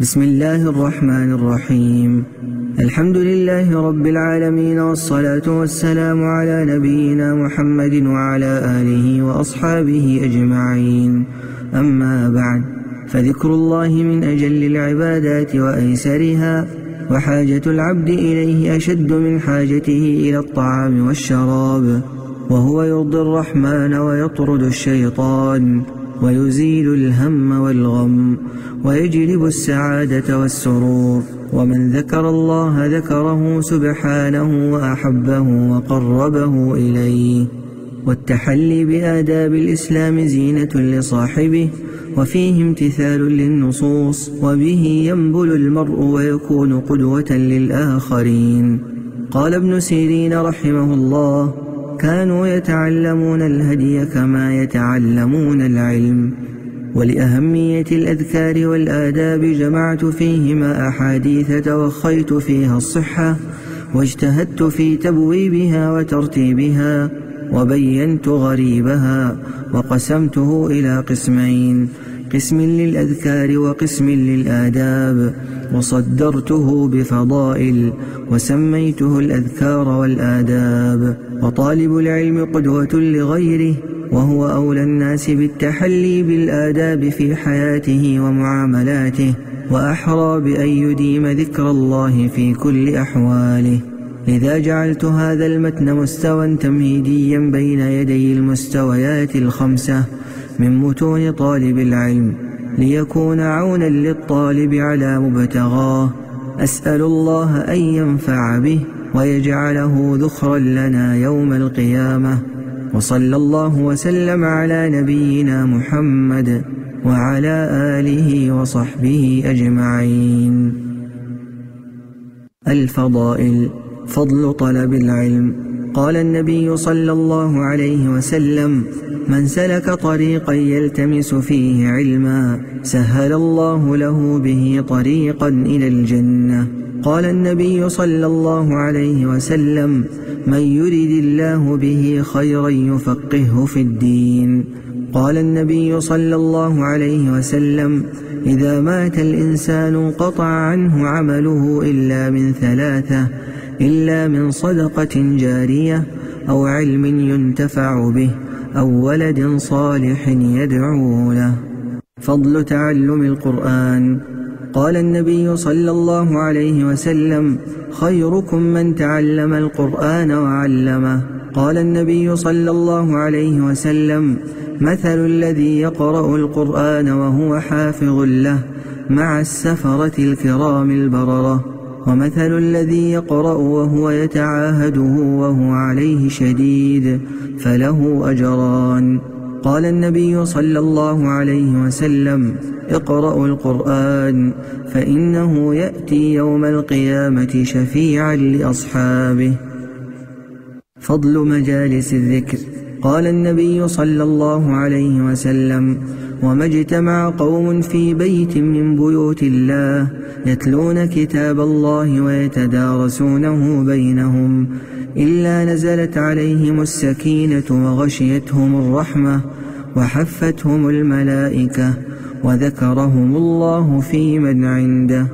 بسم الله الرحمن الرحيم. الحمد لله رب العالمين والصلاة والسلام على نبينا محمد وعلى آله وأصحابه أجمعين. أما بعد فذكر الله من أجل العبادات وأيسرها وحاجة العبد إليه أشد من حاجته إلى الطعام والشراب وهو يرضي الرحمن ويطرد الشيطان. ويزيل الهم والغم ويجلب السعادة والسرور. ومن ذكر الله ذكره سبحانه وأحبه وقربه إليه. والتحلي بآداب الإسلام زينة لصاحبه وفيه امتثال للنصوص وبه ينبل المرء ويكون قدوة للآخرين. قال ابن سيرين رحمه الله كانوا يتعلمون الهدي كما يتعلمون العلم. ولأهمية الأذكار والآداب جمعت فيهما أحاديث توخيت فيها الصحة واجتهدت في تبويبها وترتيبها وبينت غريبها وقسمته إلى قسمين. قسم للأذكار وقسم للآداب وصدرته بفضائل وسميته الأذكار والآداب. وطالب العلم قدوة لغيره وهو أولى الناس بالتحلي بالآداب في حياته ومعاملاته وأحرى بأن يديم ذكر الله في كل أحواله. لذا جعلت هذا المتن مستوى تمهيديا بين يدي المستويات الخمسة من متون طالب العلم ليكون عونا للطالب على مبتغاه. أسأل الله أن ينفع به ويجعله ذخرا لنا يوم القيامة. وصلى الله وسلم على نبينا محمد وعلى آله وصحبه أجمعين. الفضائل فضل طلب العلم. قال النبي صلى الله عليه وسلم من سلك طريقا يلتمس فيه علما سهل الله له به طريقا إلى الجنة. قال النبي صلى الله عليه وسلم من يرد الله به خيرا يفقهه في الدين. قال النبي صلى الله عليه وسلم إذا مات الإنسان قطع عنه عمله إلا من ثلاثة إلا من صدقة جارية أو علم ينتفع به أو ولد صالح يدعو له. فضل تعلم القرآن. قال النبي صلى الله عليه وسلم خيركم من تعلم القرآن وعلمه. قال النبي صلى الله عليه وسلم مثل الذي يقرأ القرآن وهو حافظ له مع السفرة الكرام البررة. ومثل الذي يقرأ وهو يتعاهده وهو عليه شديد فله أجران. قال النبي صلى الله عليه وسلم اقرأوا القرآن فإنه يأتي يوم القيامة شفيعا لأصحابه. فضل مجالس الذكر. قال النبي صلى الله عليه وسلم وما اجتمع قوم في بيت من بيوت الله يتلون كتاب الله ويتدارسونه بينهم إلا نزلت عليهم السكينة وغشيتهم الرحمة وحفتهم الملائكة وذكرهم الله في من عنده.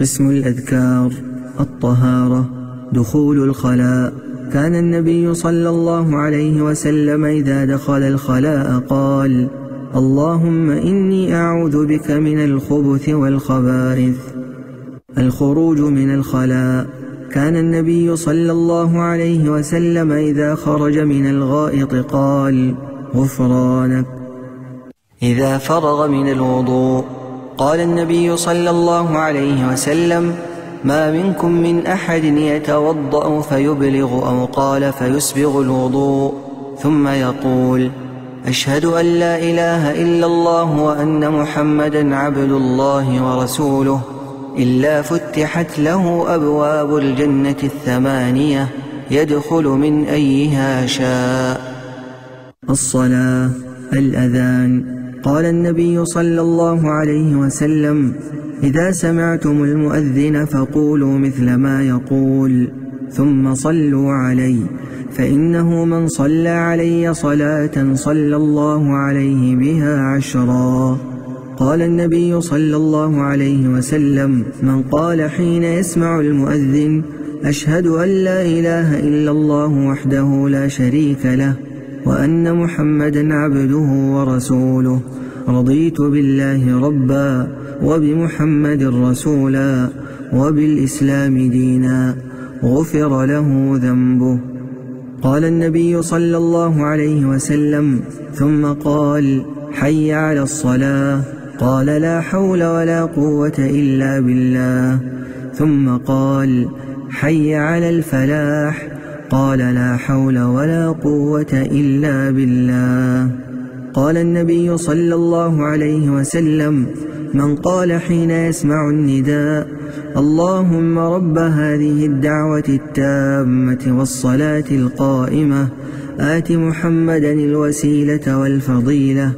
قسم الأذكار الطهارة دخول الخلاء. كان النبي صلى الله عليه وسلم إذا دخل الخلاء قال اللهم إني أعوذ بك من الخبث والخبائث. الخروج من الخلاء. كان النبي صلى الله عليه وسلم إذا خرج من الغائط قال غفرانك. إذا فرغ من الوضوء قال النبي صلى الله عليه وسلم ما منكم من أحد يتوضأ فيبلغ أو قال فيسبغ الوضوء ثم يقول أشهد أن لا إله إلا الله وأن محمدا عبد الله ورسوله إلا فتحت له أبواب الجنة الثمانية يدخل من أيها شاء. الصلاة الأذان قال النبي صلى الله عليه وسلم إذا سمعتم المؤذن فقولوا مثل ما يقول ثم صلوا علي فإنه من صلى علي صلاة صلى الله عليه بها عشرا. قال النبي صلى الله عليه وسلم من قال حين يسمع المؤذن أشهد أن لا إله إلا الله وحده لا شريك له وأن محمدا عبده ورسوله. رضيت بالله ربا. وبمحمد رسولا وبالإسلام دينا غفر له ذنبه. قال النبي صلى الله عليه وسلم ثم قال حي على الصلاة. قال لا حول ولا قوة إلا بالله. ثم قال حي على الفلاح. قال لا حول ولا قوة إلا بالله. قال النبي صلى الله عليه وسلم من قال حين يسمع النداء اللهم رب هذه الدعوة التامة والصلاة القائمة آت محمدا الوسيلة والفضيلة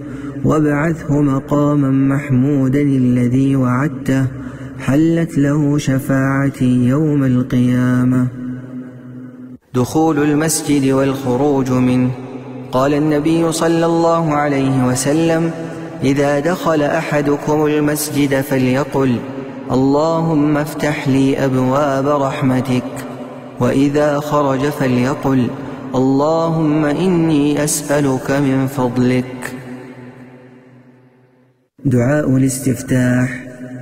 وابعثه مقاما محمودا الذي وعدته حلت له شفاعتي يوم القيامة. دخول المسجد والخروج منه قال النبي صلى الله عليه وسلم إذا دخل أحدكم المسجد فليقل اللهم افتح لي أبواب رحمتك وإذا خرج فليقل اللهم إني أسألك من فضلك دعاء الاستفتاح.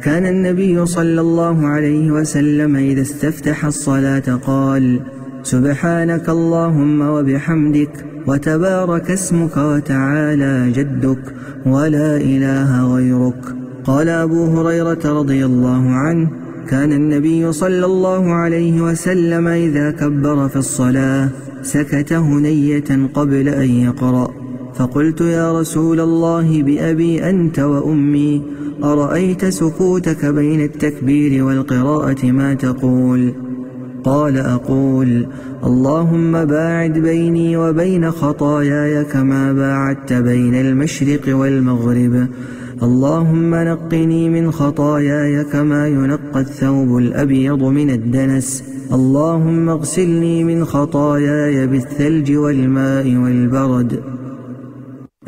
كان النبي صلى الله عليه وسلم إذا استفتح الصلاة قال سبحانك اللهم وبحمدك وتبارك اسمك وتعالى جدك ولا إله غيرك. قال أبو هريرة رضي الله عنه كان النبي صلى الله عليه وسلم إذا كبر في الصلاة سكت هنية قبل أن يقرأ. فقلت يا رسول الله بأبي أنت وأمي أرأيت سكوتك بين التكبير والقراءة ما تقول؟ قال أقول اللهم باعد بيني وبين خطاياي كما باعدت بين المشرق والمغرب. اللهم نقني من خطاياي كما ينقى الثوب الأبيض من الدنس. اللهم اغسلني من خطاياي بالثلج والماء والبرد.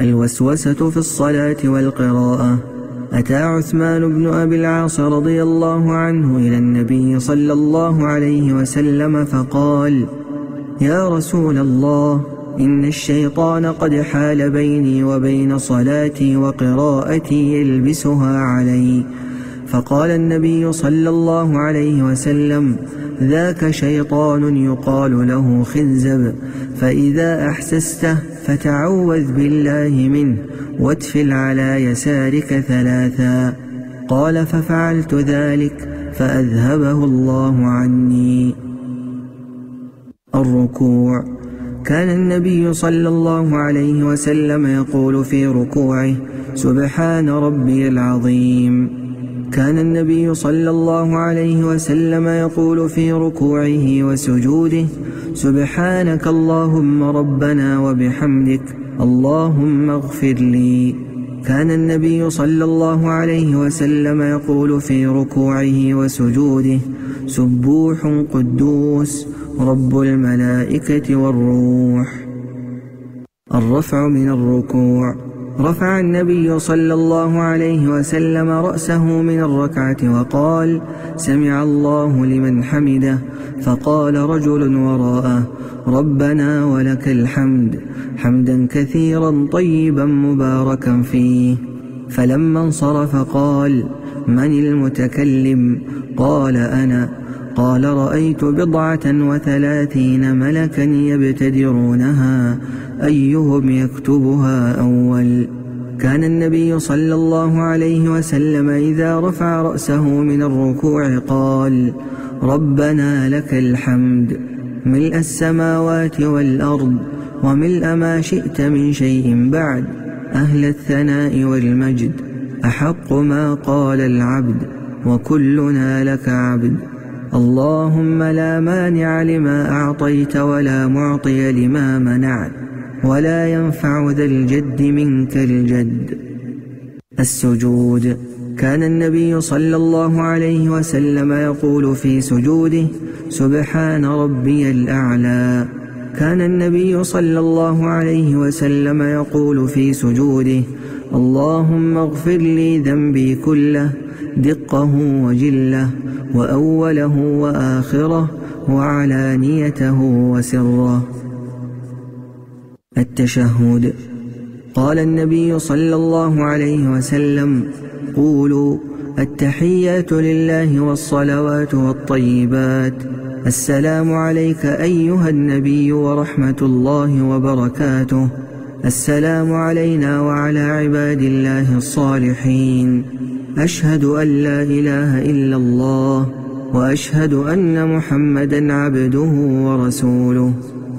الوسوسة في الصلاة والقراءة. أتى عثمان بن أبي العاص رضي الله عنه إلى النبي صلى الله عليه وسلم فقال يا رسول الله إن الشيطان قد حال بيني وبين صلاتي وقراءتي يلبسها علي. فقال النبي صلى الله عليه وسلم ذاك شيطان يقال له خنزب فإذا أحسسته فتعوذ بالله منه واتفل على يسارك ثلاثا. قال ففعلت ذلك فأذهبه الله عني. الركوع. كان النبي صلى الله عليه وسلم يقول في ركوعه سبحان ربي العظيم. كان النبي صلى الله عليه وسلم يقول في ركوعه وسجوده سبحانك اللهم ربنا وبحمدك اللهم اغفر لي. كان النبي صلى الله عليه وسلم يقول في ركوعه وسجوده سبوح قدوس رب الملائكة والروح. الرفع من الركوع. رفع النبي صلى الله عليه وسلم رأسه من الركعة وقال سمع الله لمن حمده فقال رجل وراءه ربنا ولك الحمد حمدا كثيرا طيبا مباركا فيه. فلما انصرف قال من المتكلم؟ قال أنا. قال رأيت بضعة وثلاثين ملكا يبتدرونها أيهم يكتبها أول؟ كان النبي صلى الله عليه وسلم إذا رفع رأسه من الركوع قال ربنا لك الحمد ملء السماوات والأرض وملء ما شئت من شيء بعد أهل الثناء والمجد أحق ما قال العبد وكلنا لك عبد. اللهم لا مانع لما أعطيت ولا معطي لما منعت ولا ينفع ذا الجد منك الجد. السجود. كان النبي صلى الله عليه وسلم يقول في سجوده سبحان ربي الأعلى. كان النبي صلى الله عليه وسلم يقول في سجوده اللهم اغفر لي ذنبي كله دقه وجله وأوله وآخره وعلانيته وسره. التشهد. قال النبي صلى الله عليه وسلم قولوا التحيات لله والصلوات والطيبات. السلام عليك أيها النبي ورحمة الله وبركاته. السلام علينا وعلى عباد الله الصالحين. أشهد أن لا إله إلا الله وأشهد أن محمدا عبده ورسوله.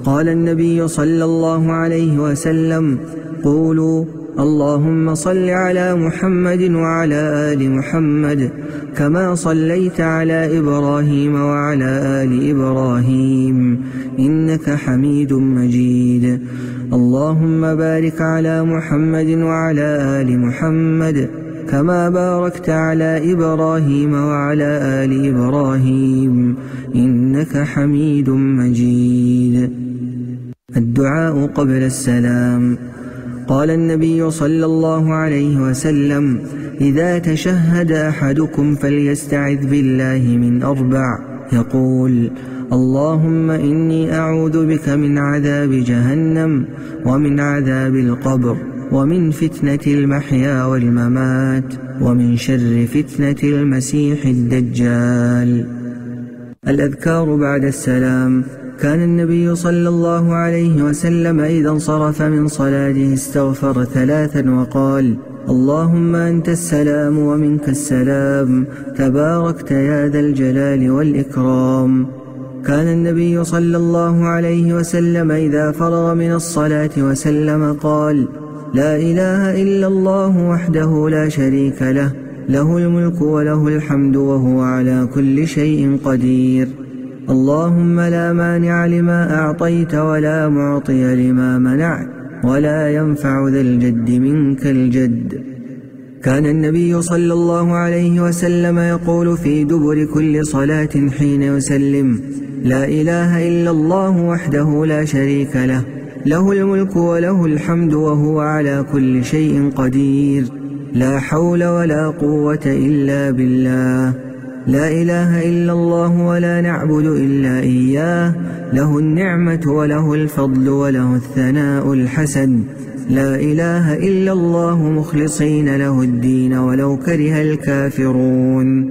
قال النبي صلى الله عليه وسلم قولوا اللهم صل على محمد وعلى آل محمد كما صليت على إبراهيم وعلى آل إبراهيم إنك حميد مجيد. اللهم بارك على محمد وعلى آل محمد كما باركت على إبراهيم وعلى آل إبراهيم إنك حميد مجيد. الدعاء قبل السلام. قال النبي صلى الله عليه وسلم إذا تشهد أحدكم فليستعذ بالله من أربع. يقول اللهم إني أعوذ بك من عذاب جهنم ومن عذاب القبر. ومن فتنة المحيا والممات ومن شر فتنة المسيح الدجال. الأذكار بعد السلام. كان النبي صلى الله عليه وسلم إذا انصرف من صلاته استغفر ثلاثا وقال اللهم أنت السلام ومنك السلام. تباركت يا ذا الجلال والإكرام. كان النبي صلى الله عليه وسلم إذا فرغ من الصلاة وسلم قال لا إله إلا الله وحده لا شريك له له الملك وله الحمد وهو على كل شيء قدير. اللهم لا مانع لما أعطيت ولا معطي لما منعت ولا ينفع ذا الجد منك الجد. كان النبي صلى الله عليه وسلم يقول في دبر كل صلاة حين يسلم لا إله إلا الله وحده لا شريك له له الملك وله الحمد وهو على كل شيء قدير. لا حول ولا قوة إلا بالله. لا إله إلا الله ولا نعبد إلا إياه. له النعمة وله الفضل وله الثناء الحسن. لا إله إلا الله مخلصين له الدين ولو كره الكافرون.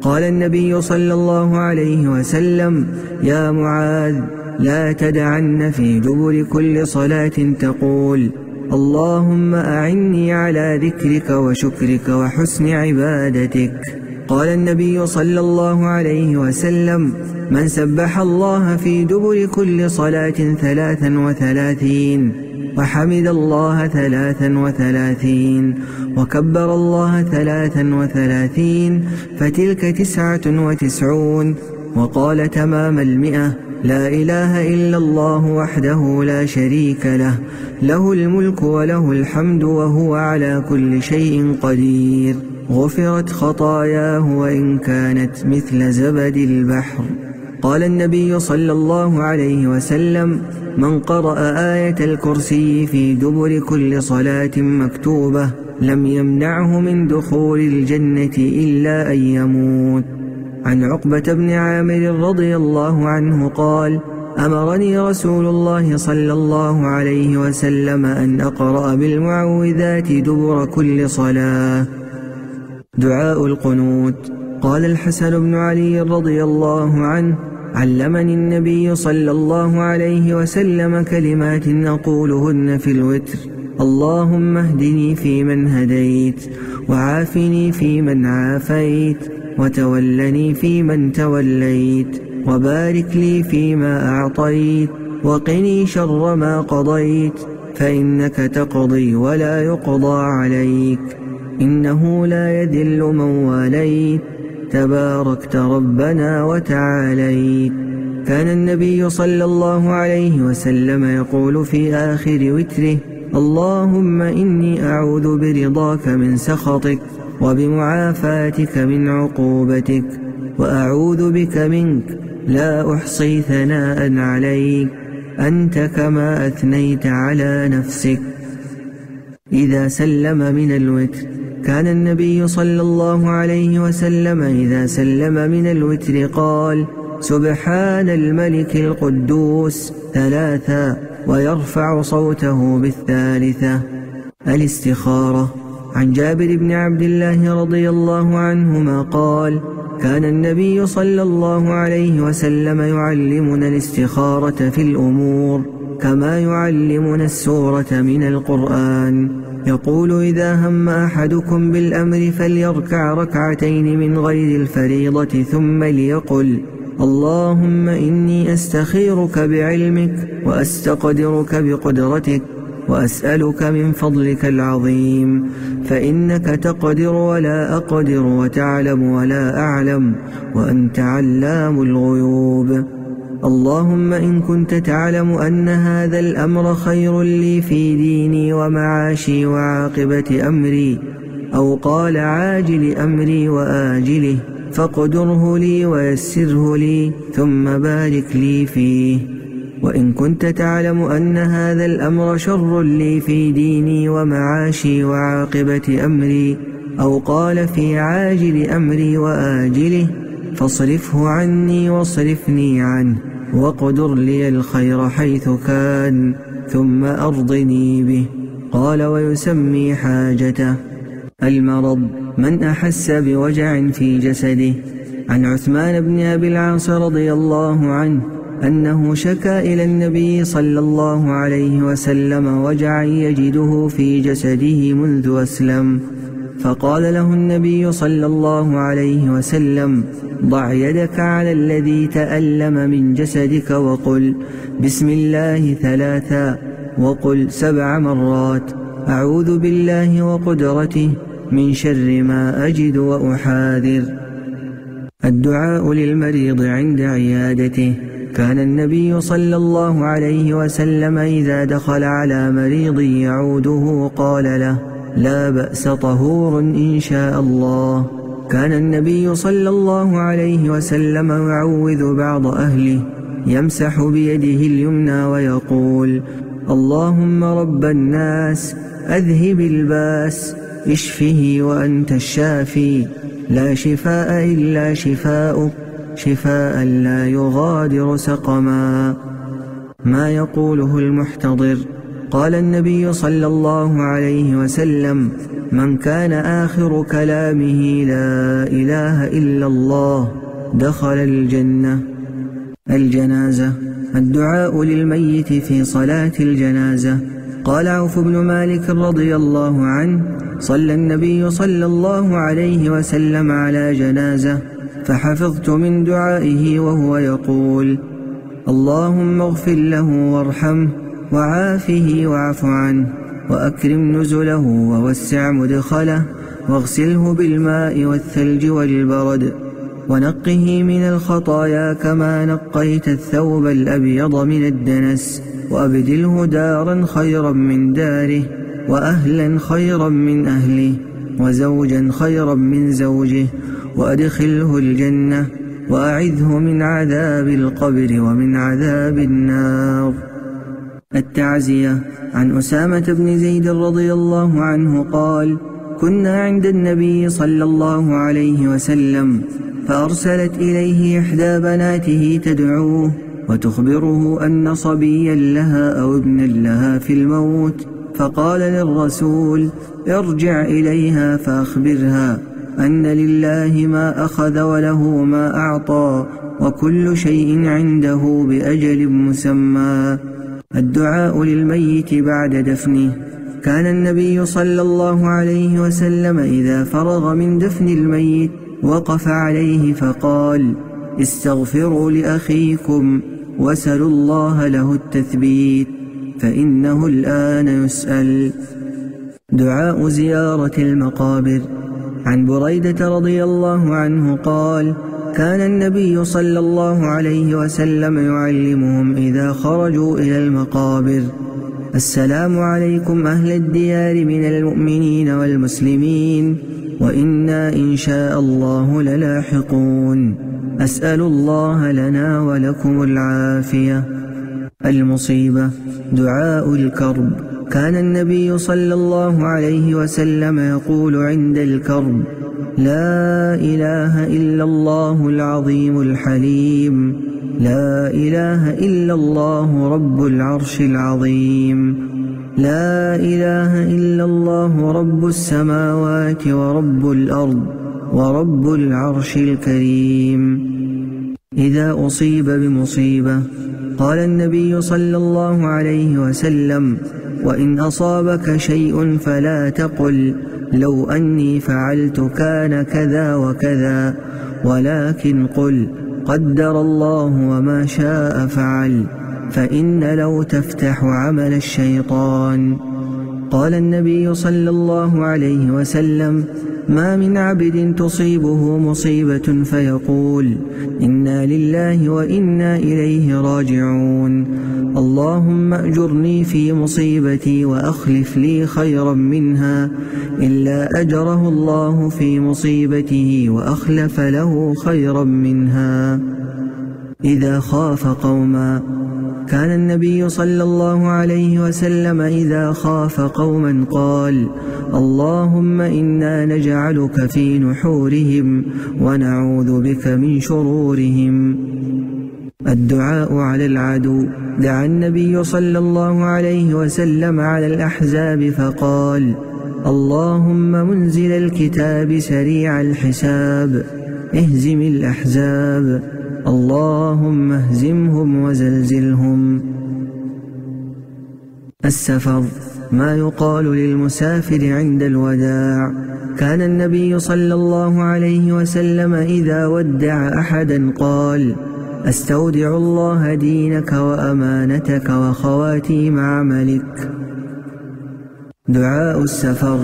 قال النبي صلى الله عليه وسلم يا معاذ لا تدعن في دبر كل صلاة تقول اللهم أعني على ذكرك وشكرك وحسن عبادتك. قال النبي صلى الله عليه وسلم من سبح الله في دبر كل صلاة ثلاثا وثلاثين وحمد الله ثلاثا وثلاثين وكبر الله ثلاثا وثلاثين فتلك تسعة وتسعون وقال تمام المئة لا إله إلا الله وحده لا شريك له. له الملك وله الحمد وهو على كل شيء قدير. غفرت خطاياه وإن كانت مثل زبد البحر. قال النبي صلى الله عليه وسلم من قرأ آية الكرسي في دبر كل صلاة مكتوبة لم يمنعه من دخول الجنة إلا أن يموت. عن عقبة بن عامر رضي الله عنه قال أمرني رسول الله صلى الله عليه وسلم أن أقرأ بالمعوذات دبر كل صلاة. دعاء القنوت. قال الحسن بن علي رضي الله عنه علمني النبي صلى الله عليه وسلم كلمات أقولهن في الوتر. اللهم اهدني فيمن هديت وعافني فيمن عافيت. وتولني فيمن توليت وبارك لي فيما أعطيت وقني شر ما قضيت فإنك تقضي ولا يقضى عليك. إنه لا يذل من واليت تباركت ربنا وتعاليت. كان النبي صلى الله عليه وسلم يقول في آخر وتره اللهم إني أعوذ برضاك من سخطك وبمعافاتك من عقوبتك وأعوذ بك منك لا أحصي ثناء عليك أنت كما أثنيت على نفسك. إذا سلم من الوتر كان النبي صلى الله عليه وسلم إذا سلم من الوتر قال سبحان الملك القدوس ثلاثا ويرفع صوته بالثالثة. الاستخارة عن جابر بن عبد الله رضي الله عنهما قال كان النبي صلى الله عليه وسلم يعلمنا الاستخارة في الأمور كما يعلمنا السورة من القرآن. يقول إذا هم أحدكم بالأمر فليركع ركعتين من غير الفريضة ثم ليقل اللهم إني أستخيرك بعلمك وأستقدرك بقدرتك. وأسألك من فضلك العظيم فإنك تقدر ولا أقدر وتعلم ولا أعلم وأنت علام الغيوب. اللهم إن كنت تعلم أن هذا الأمر خير لي في ديني ومعاشي وعاقبة أمري أو قال عاجل أمري وآجله فاقدره لي ويسره لي ثم بارك لي فيه. وإن كنت تعلم أن هذا الأمر شر لي في ديني ومعاشي وعاقبة أمري أو قال في عاجل أمري وآجله فاصرفه عني واصرفني عنه وقدر لي الخير حيث كان ثم أرضني به. قال ويسمي حاجته المرض من أحس بوجع في جسده. عن عثمان بن أبي العاص رضي الله عنه أنه شكا إلى النبي صلى الله عليه وسلم وجعا يجده في جسده منذ أسلم. فقال له النبي صلى الله عليه وسلم ضع يدك على الذي تألم من جسدك وقل بسم الله ثلاثا وقل سبع مرات أعوذ بالله وقدرته من شر ما أجد وأحاذر. الدعاء للمريض عند عيادته. كان النبي صلى الله عليه وسلم إذا دخل على مريض يعوده قال له لا بأس طهور إن شاء الله. كان النبي صلى الله عليه وسلم يعوذ بعض أهله يمسح بيده اليمنى ويقول اللهم رب الناس أذهب الباس اشفه وأنت الشافي. لا شفاء إلا شفاؤك شفاء لا يغادر سقما. ما يقوله المحتضر قال النبي صلى الله عليه وسلم من كان آخر كلامه لا إله إلا الله دخل الجنة. الجنازة الدعاء للميت في صلاة الجنازة. قال عوف بن مالك رضي الله عنه صلى النبي صلى الله عليه وسلم على جنازة فحفظت من دعائه وهو يقول اللهم اغفر له وارحمه وعافه واعف عنه وأكرم نزله ووسع مدخله واغسله بالماء والثلج والبرد ونقه من الخطايا كما نقيت الثوب الأبيض من الدنس وأبدله دارا خيرا من داره وأهلا خيرا من أهله وزوجا خيرا من زوجه وأدخله الجنة وأعذه من عذاب القبر ومن عذاب النار. التعزية. عن أسامة بن زيد رضي الله عنه قال كنا عند النبي صلى الله عليه وسلم فأرسلت إليه إحدى بناته تدعوه وتخبره أن صبيا لها أو ابنا لها في الموت فقال للرسول ارجع إليها فأخبرها أن لله ما أخذ وله ما أعطى وكل شيء عنده بأجل مسمى. الدعاء للميت بعد دفنه. كان النبي صلى الله عليه وسلم إذا فرغ من دفن الميت وقف عليه فقال استغفروا لأخيكم وسلوا الله له التثبيت. فإنه الآن يسأل. دعاء زيارة المقابر. عن بريدة رضي الله عنه قال كان النبي صلى الله عليه وسلم يعلمهم إذا خرجوا إلى المقابر. السلام عليكم أهل الديار من المؤمنين والمسلمين وإنا إن شاء الله للاحقون. أسأل الله لنا ولكم العافية. المصيبة. دعاء الكرب. كان النبي صلى الله عليه وسلم يقول عند الكرب لا إله إلا الله العظيم الحليم لا إله إلا الله رب العرش العظيم لا إله إلا الله رب السماوات ورب الأرض ورب العرش الكريم. إذا أصيب بمصيبة قال النبي صلى الله عليه وسلم وإن أصابك شيء فلا تقل لو أني فعلت كان كذا وكذا ولكن قل قدر الله وما شاء فعل فإن لو تفتح عمل الشيطان. قال النبي صلى الله عليه وسلم ما من عبد تصيبه مصيبة فيقول إنا لله وإنا إليه راجعون. اللهم أجرني في مصيبتي وأخلف لي خيرا منها إلا أجره الله في مصيبته وأخلف له خيرا منها. إذا خاف قوما كان النبي صلى الله عليه وسلم إذا خاف قوما قال اللهم إنا نجعلك في نحورهم ونعوذ بك من شرورهم. الدعاء على العدو. دعا النبي صلى الله عليه وسلم على الأحزاب فقال اللهم منزل الكتاب سريع الحساب اهزم الأحزاب. اللهم اهزمهم وزلزلهم. السفر ما يقال للمسافر عند الوداع. كان النبي صلى الله عليه وسلم إذا ودع أحدا قال أستودع الله دينك وأمانتك وخواتيم عملك. دعاء السفر.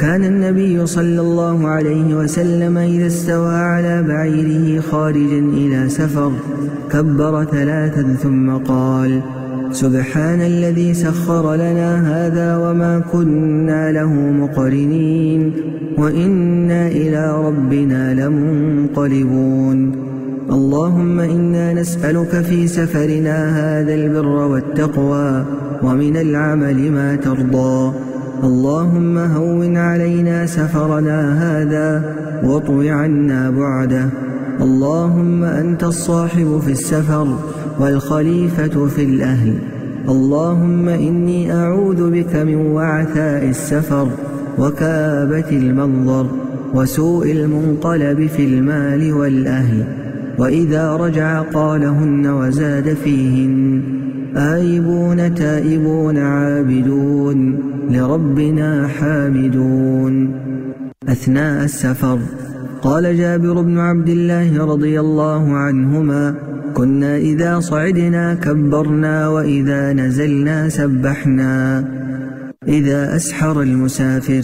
كان النبي صلى الله عليه وسلم إذا استوى على بعيره خارجا إلى سفر كبر ثلاثا ثم قال سبحان الذي سخر لنا هذا وما كنا له مقرنين وإنا إلى ربنا لمنقلبون. اللهم إنا نسألك في سفرنا هذا البر والتقوى ومن العمل ما ترضى. اللهم هون علينا سفرنا هذا واطو عنا بعده. اللهم أنت الصاحب في السفر والخليفة في الأهل. اللهم إني أعوذ بك من وعثاء السفر وكابة المنظر وسوء المنقلب في المال والأهل. وإذا رجع قالهن وزاد فيهن. آيبون تائبون عابدون لربنا حامدون. أثناء السفر قال جابر بن عبد الله رضي الله عنهما كنا إذا صعدنا كبرنا وإذا نزلنا سبحنا. إذا أسحر المسافر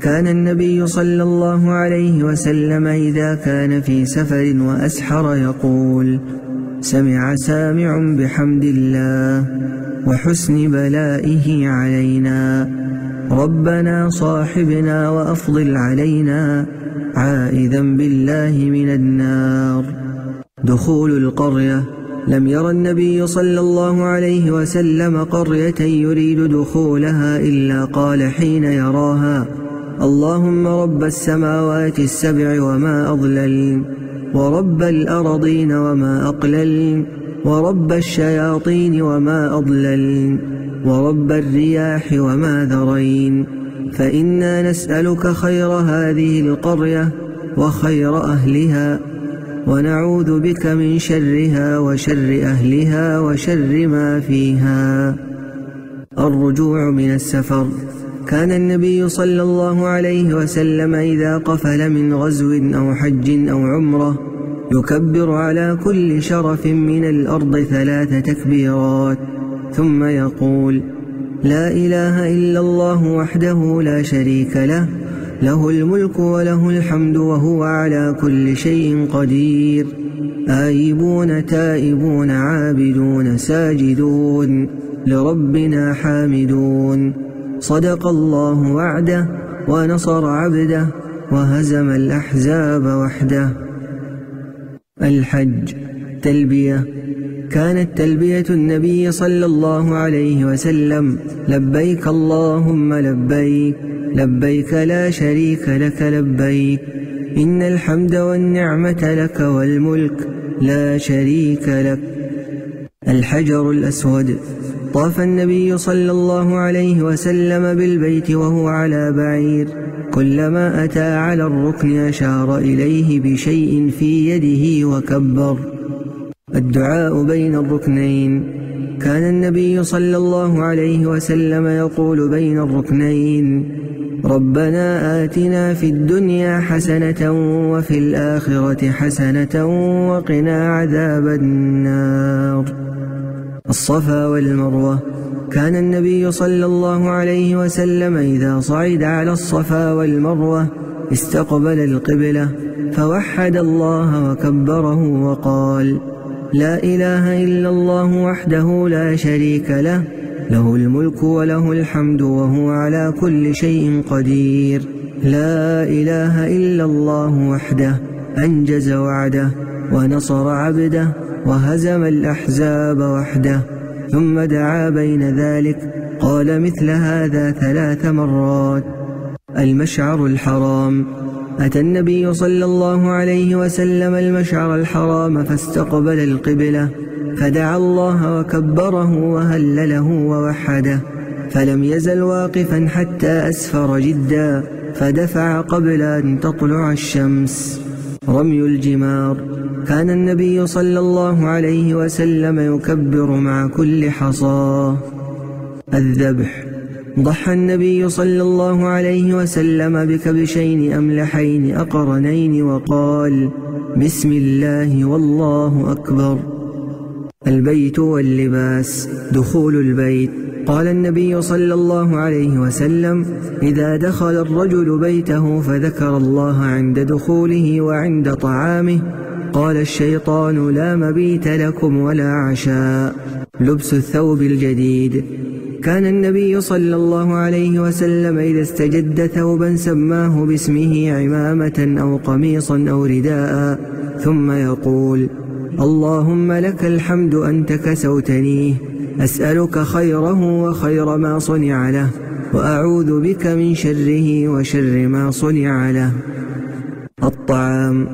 كان النبي صلى الله عليه وسلم إذا كان في سفر وأسحر يقول سمع سامع بحمد الله وحسن بلائه علينا. ربنا صاحبنا وأفضل علينا عائذا بالله من النار. دخول القرية. لم ير النبي صلى الله عليه وسلم قرية يريد دخولها إلا قال حين يراها اللهم رب السماوات السبع وما أضلل ورب الأرضين وما أقلل ورب الشياطين وما أضلل ورب الرياح وما ذرين. فإنا نسألك خير هذه القرية وخير أهلها ونعوذ بك من شرها وشر أهلها وشر ما فيها. الرجوع من السفر. كان النبي صلى الله عليه وسلم إذا قفل من غزو أو حج أو عمرة يكبر على كل شرف من الأرض ثلاث تكبيرات. ثم يقول لا إله إلا الله وحده لا شريك له له الملك وله الحمد وهو على كل شيء قدير. آيبون تائبون عابدون ساجدون لربنا حامدون. صدق الله وعده ونصر عبده وهزم الأحزاب وحده. الحج تلبية كانت تلبية النبي صلى الله عليه وسلم. لبيك اللهم لبيك لبيك لا شريك لك لبيك. إن الحمد والنعمة لك والملك لا شريك لك. الحجر الأسود. طاف النبي صلى الله عليه وسلم بالبيت وهو على بعير. كلما أتى على الركن أشار إليه بشيء في يده وكبر. الدعاء بين الركنين. كان النبي صلى الله عليه وسلم يقول بين الركنين ربنا آتنا في الدنيا حسنة وفي الآخرة حسنة وقنا عذاب النار. الصفا والمروة. كان النبي صلى الله عليه وسلم إذا صعد على الصفا والمروة استقبل القبلة فوحد الله وكبره وقال لا إله إلا الله وحده لا شريك له له الملك وله الحمد وهو على كل شيء قدير. لا إله إلا الله وحده أنجز وعده ونصر عبده وهزم الأحزاب وحده ثم دعا بين ذلك قال مثل هذا ثلاث مرات المشعر الحرام. أتى النبي صلى الله عليه وسلم المشعر الحرام فاستقبل القبلة فدعا الله وكبره وهلله ووحده فلم يزل واقفا حتى أسفر جدا فدفع قبل أن تطلع الشمس. رمي الجمار. كان النبي صلى الله عليه وسلم يكبر مع كل حصاه الذبح. ضحى النبي صلى الله عليه وسلم بكبشين أملحين أقرنين وقال بسم الله والله أكبر. البيت واللباس. دخول البيت. قال النبي صلى الله عليه وسلم إذا دخل الرجل بيته فذكر الله عند دخوله وعند طعامه قال الشيطان لا مبيت لكم ولا عشاء. لبس الثوب الجديد. كان النبي صلى الله عليه وسلم إذا استجد ثوبا سماه باسمه عمامة أو قميصا أو رداء ثم يقول اللهم لك الحمد أنت كسوتنيه. أسألك خيره وخير ما صنع له وأعوذ بك من شره وشر ما صنع له. الطعام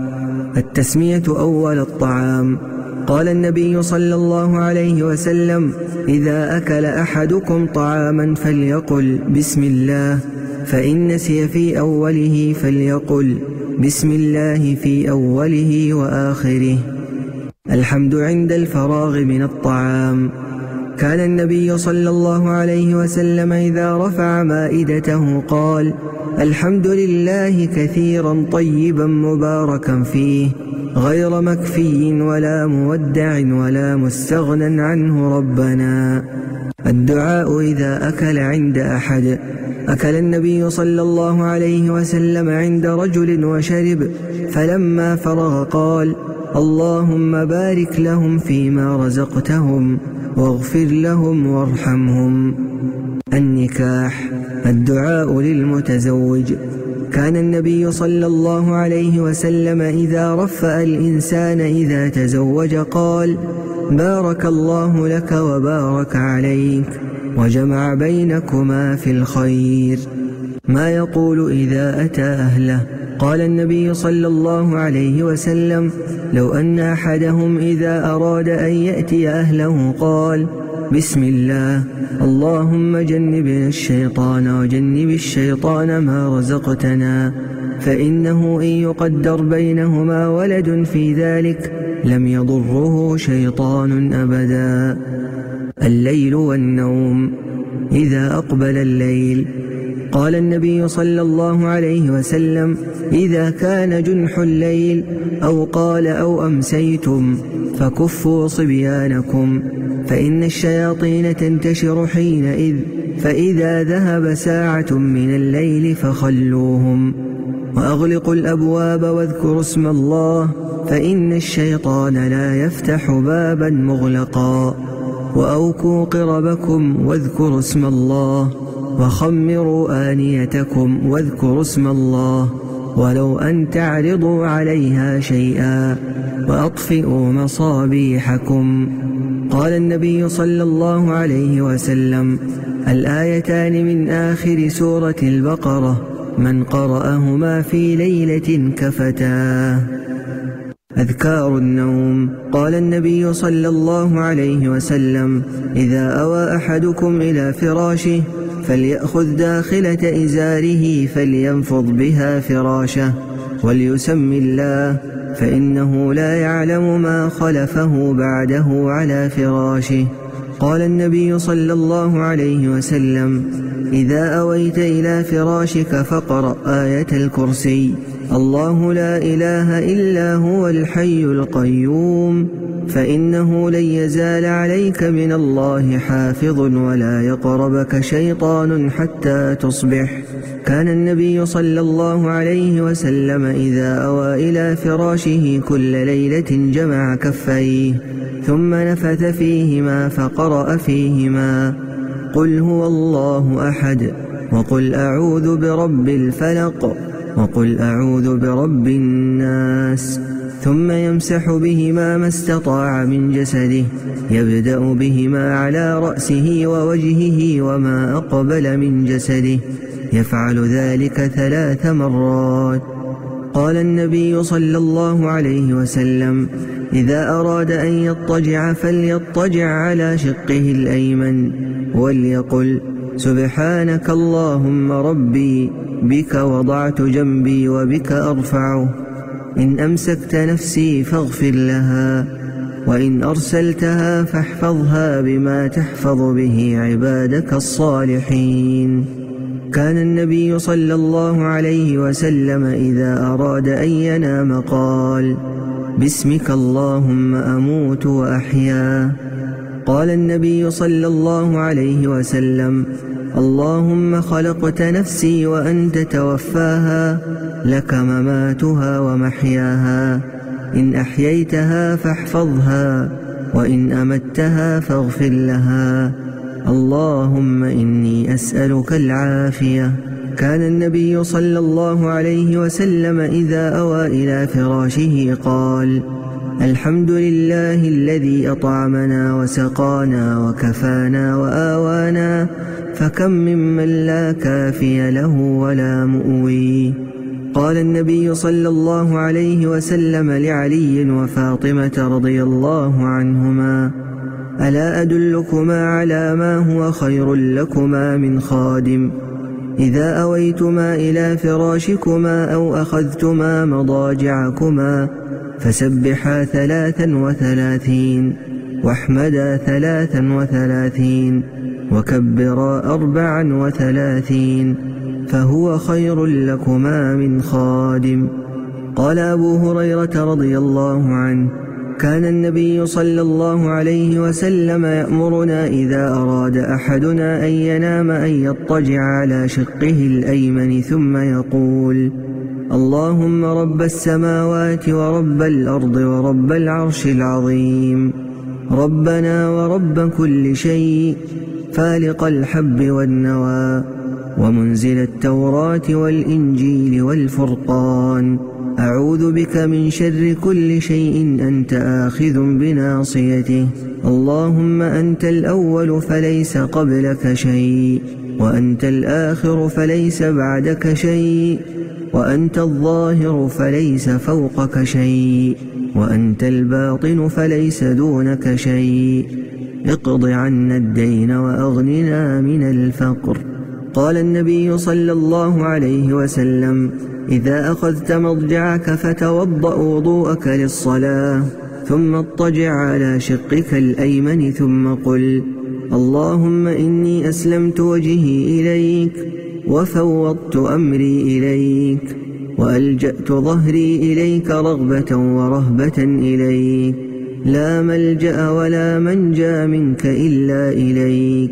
التسمية أول الطعام. قال النبي صلى الله عليه وسلم إذا أكل أحدكم طعاما فليقل بسم الله فإن نسي في أوله فليقل بسم الله في أوله وآخره. الحمد عند الفراغ من الطعام. كان النبي صلى الله عليه وسلم إذا رفع مائدته قال الحمد لله كثيرا طيبا مباركا فيه غير مكفي ولا مودع ولا مستغنى عنه ربنا. الدعاء إذا أكل عند أحد. أكل النبي صلى الله عليه وسلم عند رجل وشرب فلما فرغ قال اللهم بارك لهم فيما رزقتهم. واغفر لهم وارحمهم. النكاح الدعاء للمتزوج. كان النبي صلى الله عليه وسلم إذا رفأ الإنسان إذا تزوج قال بارك الله لك وبارك عليك وجمع بينكما في الخير. ما يقول إذا أتى أهله؟ قال النبي صلى الله عليه وسلم لو أن أحدهم إذا أراد أن يأتي أهله قال بسم الله اللهم جنبنا الشيطان وجنب الشيطان ما رزقتنا فإنه إن يقدر بينهما ولد في ذلك لم يضره شيطان أبدا. الليل والنوم إذا أقبل الليل قال النبي صلى الله عليه وسلم إذا كان جنح الليل أو قال أو أمسيتم فكفوا صبيانكم فإن الشياطين تنتشر حينئذ فإذا ذهب ساعة من الليل فخلوهم وأغلقوا الأبواب واذكروا اسم الله فإن الشيطان لا يفتح بابا مغلقا وأوكوا قربكم واذكروا اسم الله. وخمروا آنيتكم واذكروا اسم الله ولو أن تعرضوا عليها شيئا وأطفئوا مصابيحكم. قال النبي صلى الله عليه وسلم الآيتان من آخر سورة البقرة من قرأهما في ليلة كفتاه. أذكار النوم. قال النبي صلى الله عليه وسلم إذا أوى أحدكم إلى فراشه فليأخذ داخلة إزاره فلينفض بها فراشه وليسم الله فإنه لا يعلم ما خلفه بعده على فراشه. قال النبي صلى الله عليه وسلم إذا أويت إلى فراشك فقرأ آية الكرسي. الله لا إله إلا هو الحي القيوم فإنه لن يزال عليك من الله حافظ ولا يقربك شيطان حتى تصبح. كان النبي صلى الله عليه وسلم إذا أوى إلى فراشه كل ليلة جمع كفيه ثم نفث فيهما فقرأ فيهما. قل هو الله أحد وقل أعوذ برب الفلق. وقل أعوذ برب الناس ثم يمسح بهما ما استطاع من جسده يبدأ بهما على رأسه ووجهه وما أقبل من جسده يفعل ذلك ثلاث مرات. قال النبي صلى الله عليه وسلم إذا أراد أن يضطجع فليضطجع على شقه الأيمن وليقل سبحانك اللهم ربي بك وضعت جنبي وبك أرفعه إن أمسكت نفسي فاغفر لها وإن أرسلتها فاحفظها بما تحفظ به عبادك الصالحين. كان النبي صلى الله عليه وسلم إذا أراد أن ينام قال باسمك اللهم أموت وأحيا. قال النبي صلى الله عليه وسلم اللهم خلقت نفسي وأنت توفاها لك مماتها ومحياها. إن أحييتها فاحفظها وإن أمتها فاغفر لها. اللهم إني أسألك العافية. كان النبي صلى الله عليه وسلم إذا أوى إلى فراشه قال الحمد لله الذي أطعمنا وسقانا وكفانا وآوانا فكم ممن لا كافي له ولا مؤوي. قال النبي صلى الله عليه وسلم لعلي وفاطمة رضي الله عنهما ألا أدلكما على ما هو خير لكما من خادم؟ إذا أويتما إلى فراشكما أو أخذتما مضاجعكما فسبحا ثلاثا وثلاثين واحمدا ثلاثا وثلاثين. وكبرا أربعا وثلاثين فهو خير لكما من خادم. قال أبو هريرة رضي الله عنه كان النبي صلى الله عليه وسلم يأمرنا إذا أراد أحدنا أن ينام أن يضطجع على شقه الأيمن ثم يقول اللهم رب السماوات ورب الأرض ورب العرش العظيم ربنا ورب كل شيء فالق الحب والنوى ومنزل التوراة والإنجيل والفرقان. أعوذ بك من شر كل شيء أنت آخذ بناصيته. اللهم أنت الأول فليس قبلك شيء وأنت الآخر فليس بعدك شيء وأنت الظاهر فليس فوقك شيء وأنت الباطن فليس دونك شيء. اقض عنا الدين وأغننا من الفقر. قال النبي صلى الله عليه وسلم إذا أخذت مضجعك فتوضأ وضوءك للصلاة ثم اضطجع على شقك الأيمن ثم قل اللهم إني أسلمت وجهي إليك وفوضت أمري إليك وألجأت ظهري إليك رغبة ورهبة إليك. لا ملجأ ولا منجى منك إلا إليك.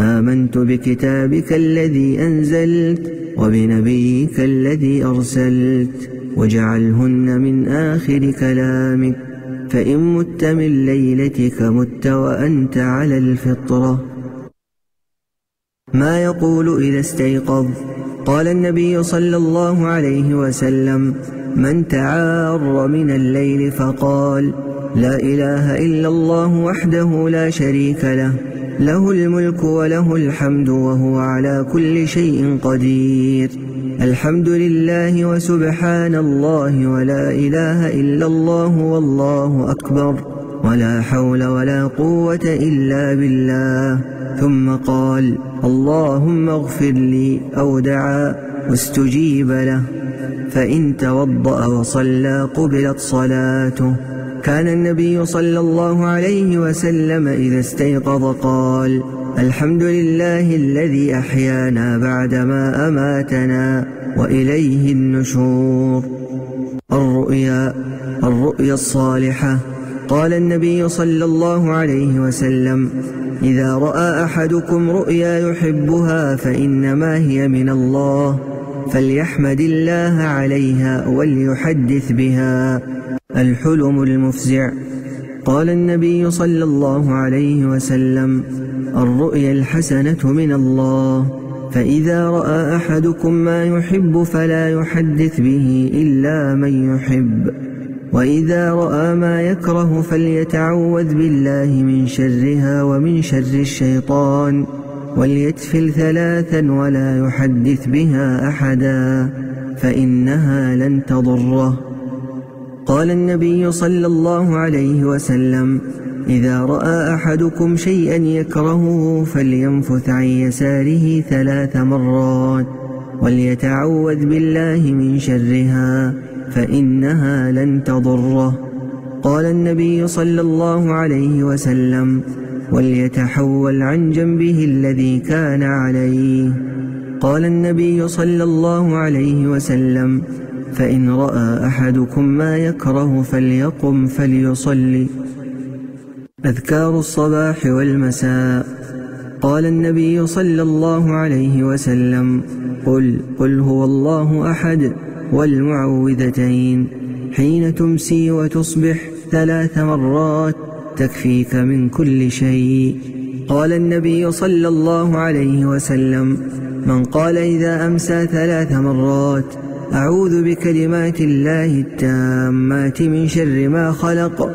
آمنت بكتابك الذي أنزلت وبنبيك الذي أرسلت واجعلهن من آخر كلامك. فإن مت من ليلتك مت وأنت على الفطرة. ما يقول إذا استيقظ؟ قال النبي صلى الله عليه وسلم من تعار من الليل فقال لا إله إلا الله وحده لا شريك له. له الملك وله الحمد وهو على كل شيء قدير. الحمد لله وسبحان الله ولا إله إلا الله والله أكبر. ولا حول ولا قوة إلا بالله. ثم قال اللهم اغفر لي أو دعا واستجيب له. فإن توضأ وصلى قبلت صلاته. كان النبي صلى الله عليه وسلم إذا استيقظ قال الحمد لله الذي أحيانا بعدما أماتنا وإليه النشور. الرؤيا الرؤيا الصالحة. قال النبي صلى الله عليه وسلم إذا رأى أحدكم رؤيا يحبها فإنما هي من الله فليحمد الله عليها وليحدث بها. الحلم المفزع قال النبي صلى الله عليه وسلم الرؤيا الحسنة من الله فإذا رأى أحدكم ما يحب فلا يحدث به إلا من يحب وإذا رأى ما يكره فليتعوذ بالله من شرها ومن شر الشيطان وليتفل ثلاثا ولا يحدث بها أحدا فإنها لن تضره. قال النبي صلى الله عليه وسلم إذا رأى أحدكم شيئا يكرهه فلينفث عن يساره ثلاث مرات وليتعوذ بالله من شرها فإنها لن تضره. قال النبي صلى الله عليه وسلم وليتحول عن جنبه الذي كان عليه. قال النبي صلى الله عليه وسلم فإن رأى أحدكم ما يكره فليقم فليصلي. أذكار الصباح والمساء. قال النبي صلى الله عليه وسلم قل قل هو الله أحد والمعوذتين. حين تمسي وتصبح ثلاث مرات تكفيك من كل شيء. قال النبي صلى الله عليه وسلم من قال إذا أمسى ثلاث مرات أعوذ بكلمات الله التامات من شر ما خلق.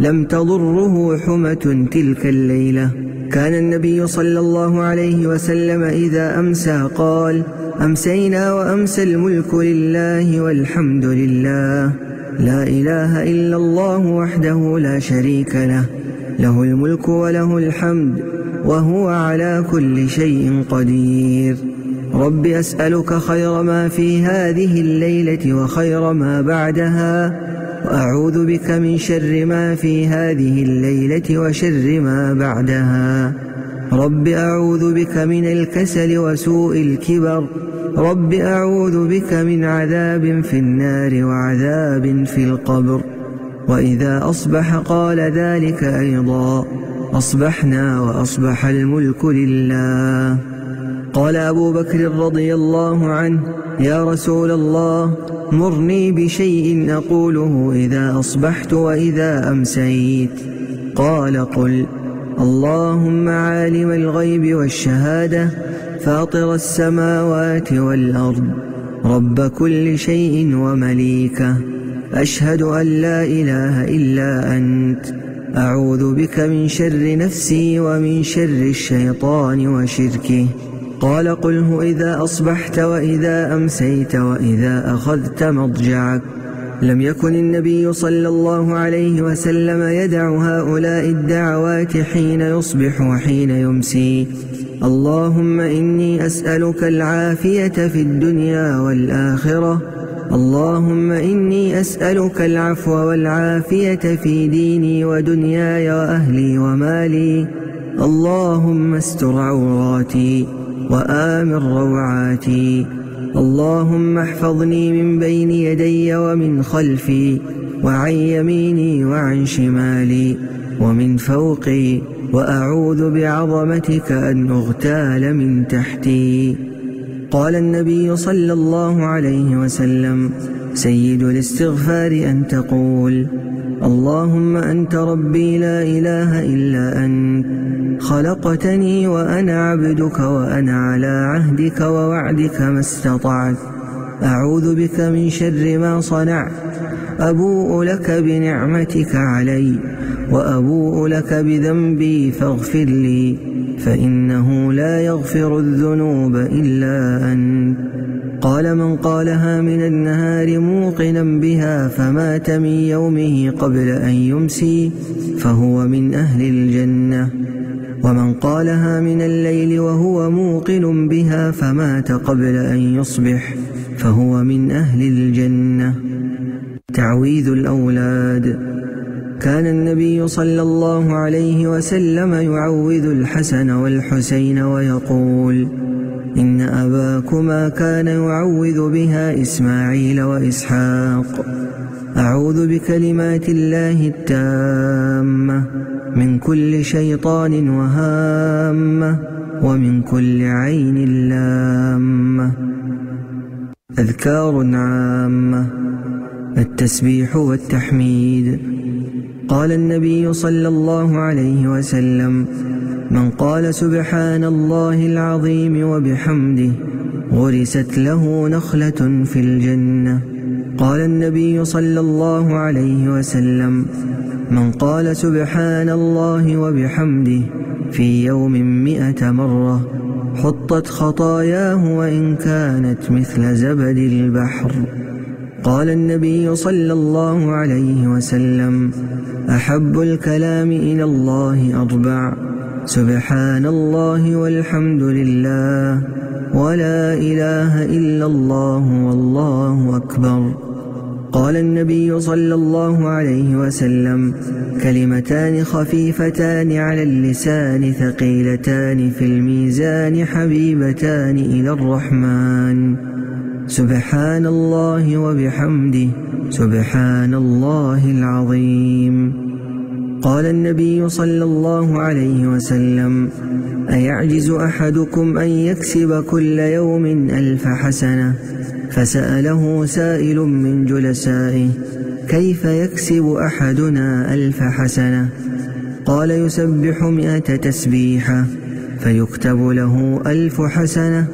لم تضره حمة تلك الليلة. كان النبي صلى الله عليه وسلم إذا أمسى قال أمسينا وأمسى الملك لله والحمد لله. لا إله إلا الله وحده لا شريك له. له الملك وله الحمد وهو على كل شيء قدير. رب أسألك خير ما في هذه الليلة وخير ما بعدها وأعوذ بك من شر ما في هذه الليلة وشر ما بعدها. رب أعوذ بك من الكسل وسوء الكبر رب أعوذ بك من عذاب في النار وعذاب في القبر. وإذا أصبح قال ذلك أيضا أصبحنا وأصبح الملك لله. قال أبو بكر رضي الله عنه يا رسول الله مرني بشيء أقوله إذا أصبحت وإذا أمسيت. قال قل اللهم عالم الغيب والشهادة فاطر السماوات والأرض رب كل شيء ومليكه. أشهد أن لا إله إلا أنت. أعوذ بك من شر نفسي ومن شر الشيطان وشركه. قال قله إذا أصبحت وإذا أمسيت وإذا أخذت مضجعك. لم يكن النبي صلى الله عليه وسلم يدع هؤلاء الدعوات حين يصبح وحين يمسي. اللهم إني أسألك العافية في الدنيا والآخرة. اللهم إني أسألك العفو والعافية في ديني ودنياي وأهلي ومالي. اللهم استر عوراتي. وآمن روعاتي. اللهم احفظني من بين يدي ومن خلفي وعن يميني وعن شمالي ومن فوقي وأعوذ بعظمتك أن أغتال من تحتي. قال النبي صلى الله عليه وسلم سيد الاستغفار أن تقول اللهم أنت ربي لا إله إلا أنت خلقتني وأنا عبدك وأنا على عهدك ووعدك ما استطعت. أعوذ بك من شر ما صنعت. أبوء لك بنعمتك علي وأبوء لك بذنبي فاغفر لي فإنه لا يغفر الذنوب إلا أنت. قال من قالها من النهار موقنا بها فمات من يومه قبل أن يمسي فهو من أهل الجنة. ومن قالها من الليل وهو موقن بها فمات قبل أن يصبح فهو من أهل الجنة. تعويذ الأولاد. كان النبي صلى الله عليه وسلم يعوذ الحسن والحسين ويقول إن أباكما كان يعوذ بها إسماعيل وإسحاق. أعوذ بكلمات الله التامة. من كل شيطان وهامة ومن كل عين لامة. أذكار عامة. التسبيح والتحميد. قال النبي صلى الله عليه وسلم من قال سبحان الله العظيم وبحمده غرست له نخلة في الجنة. قال النبي صلى الله عليه وسلم من قال سبحان الله وبحمده في يوم مئة مرة حطت خطاياه وإن كانت مثل زبد البحر. قال النبي صلى الله عليه وسلم أحب الكلام إلى الله أربع سبحان الله والحمد لله ولا إله إلا الله والله أكبر. قال النبي صلى الله عليه وسلم كلمتان خفيفتان على اللسان ثقيلتان في الميزان حبيبتان إلى الرحمن. سبحان الله وبحمده سبحان الله العظيم. قال النبي صلى الله عليه وسلم أيعجز أحدكم أن يكسب كل يوم ألف حسنة؟ فسأله سائل من جلسائه كيف يكسب أحدنا ألف حسنة؟ قال يسبح مئة تسبيحة فيكتب له ألف حسنة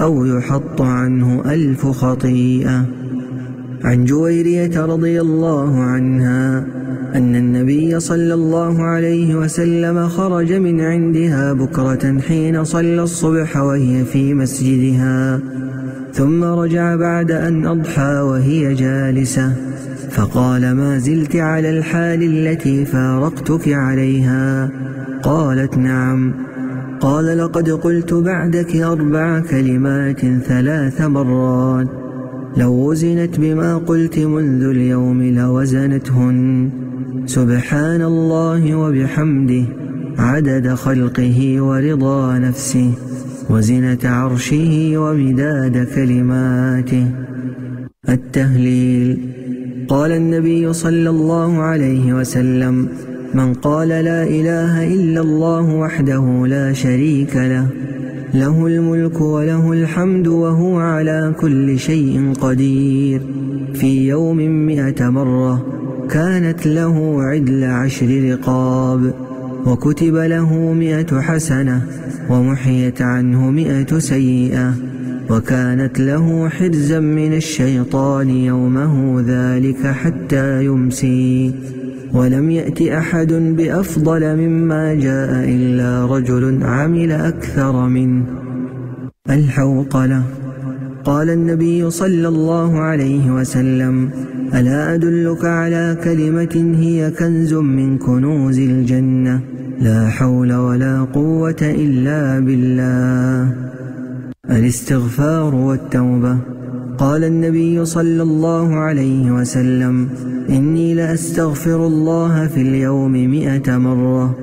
أو يحط عنه ألف خطيئة. عن جويرية رضي الله عنها أن النبي صلى الله عليه وسلم خرج من عندها بكرة حين صلى الصبح وهي في مسجدها. ثم رجع بعد أن أضحى وهي جالسة فقال ما زلت على الحال التي فارقتك عليها؟ قالت نعم. قال لقد قلت بعدك أربع كلمات ثلاث مرات لو وزنت بما قلت منذ اليوم لوزنتهن. سبحان الله وبحمده عدد خلقه ورضا نفسه. وزنة عرشه ومداد كلماته. التهليل. قال النبي صلى الله عليه وسلم من قال لا إله إلا الله وحده لا شريك له له الملك وله الحمد وهو على كل شيء قدير. في يوم مئة مرة كانت له عدل عشر رقاب. وكتب له مئة حسنة ومحيت عنه مئة سيئة وكانت له حرزا من الشيطان يومه ذلك حتى يمسي ولم يأت أحد بأفضل مما جاء إلا رجل عمل أكثر منه. الحوقلة قال النبي صلى الله عليه وسلم ألا أدلك على كلمة هي كنز من كنوز الجنة؟ لا حول ولا قوة إلا بالله. الإستغفار والتوبة. قال النبي صلى الله عليه وسلم إني لأستغفر الله في اليوم مئة مرة.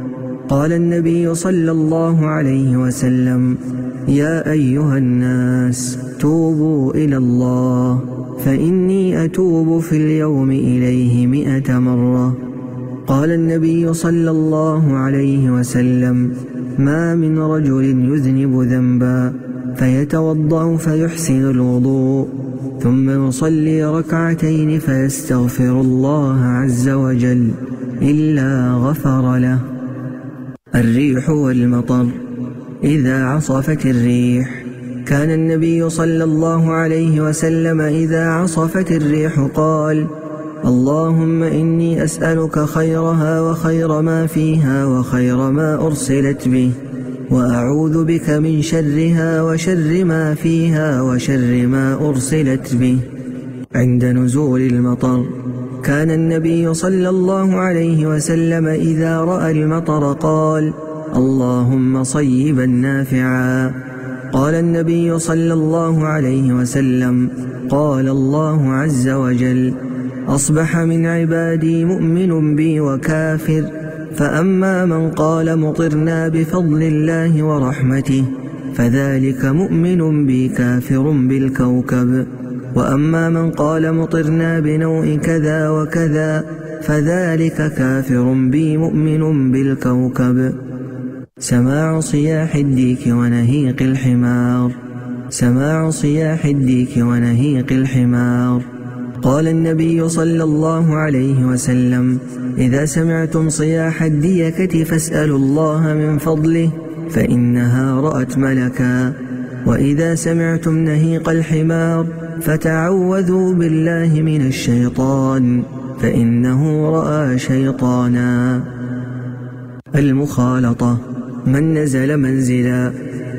قال النبي صلى الله عليه وسلم يا أيها الناس توبوا إلى الله فإني أتوب في اليوم إليه مئة مرة. قال النبي صلى الله عليه وسلم ما من رجل يذنب ذنبا فيتوضأ فيحسن الوضوء ثم يصلي ركعتين فيستغفر الله عز وجل إلا غفر له. الريح والمطر إذا عصفت الريح. كان النبي صلى الله عليه وسلم إذا عصفت الريح قال اللهم إني أسألك خيرها وخير ما فيها وخير ما أرسلت به وأعوذ بك من شرها وشر ما فيها وشر ما أرسلت به. عند نزول المطر كان النبي صلى الله عليه وسلم إذا رأى المطر قال اللهم صيبا نافعا. قال النبي صلى الله عليه وسلم قال الله عز وجل أصبح من عبادي مؤمن بي وكافر فأما من قال مطرنا بفضل الله ورحمته فذلك مؤمن بي كافر بالكوكب. وأما من قال مطرنا بنوء كذا وكذا فذلك كافر بي مؤمن بالكوكب. سماع صياح الديك ونهيق الحمار سماع صياح الديك ونهيق الحمار. قال النبي صلى الله عليه وسلم إذا سمعتم صياح الديكة فاسألوا الله من فضله فإنها رأت ملكا. وإذا سمعتم نهيق الحمار فتعوذوا بالله من الشيطان فإنه رأى شيطانا. المخالطة من نزل منزلا؟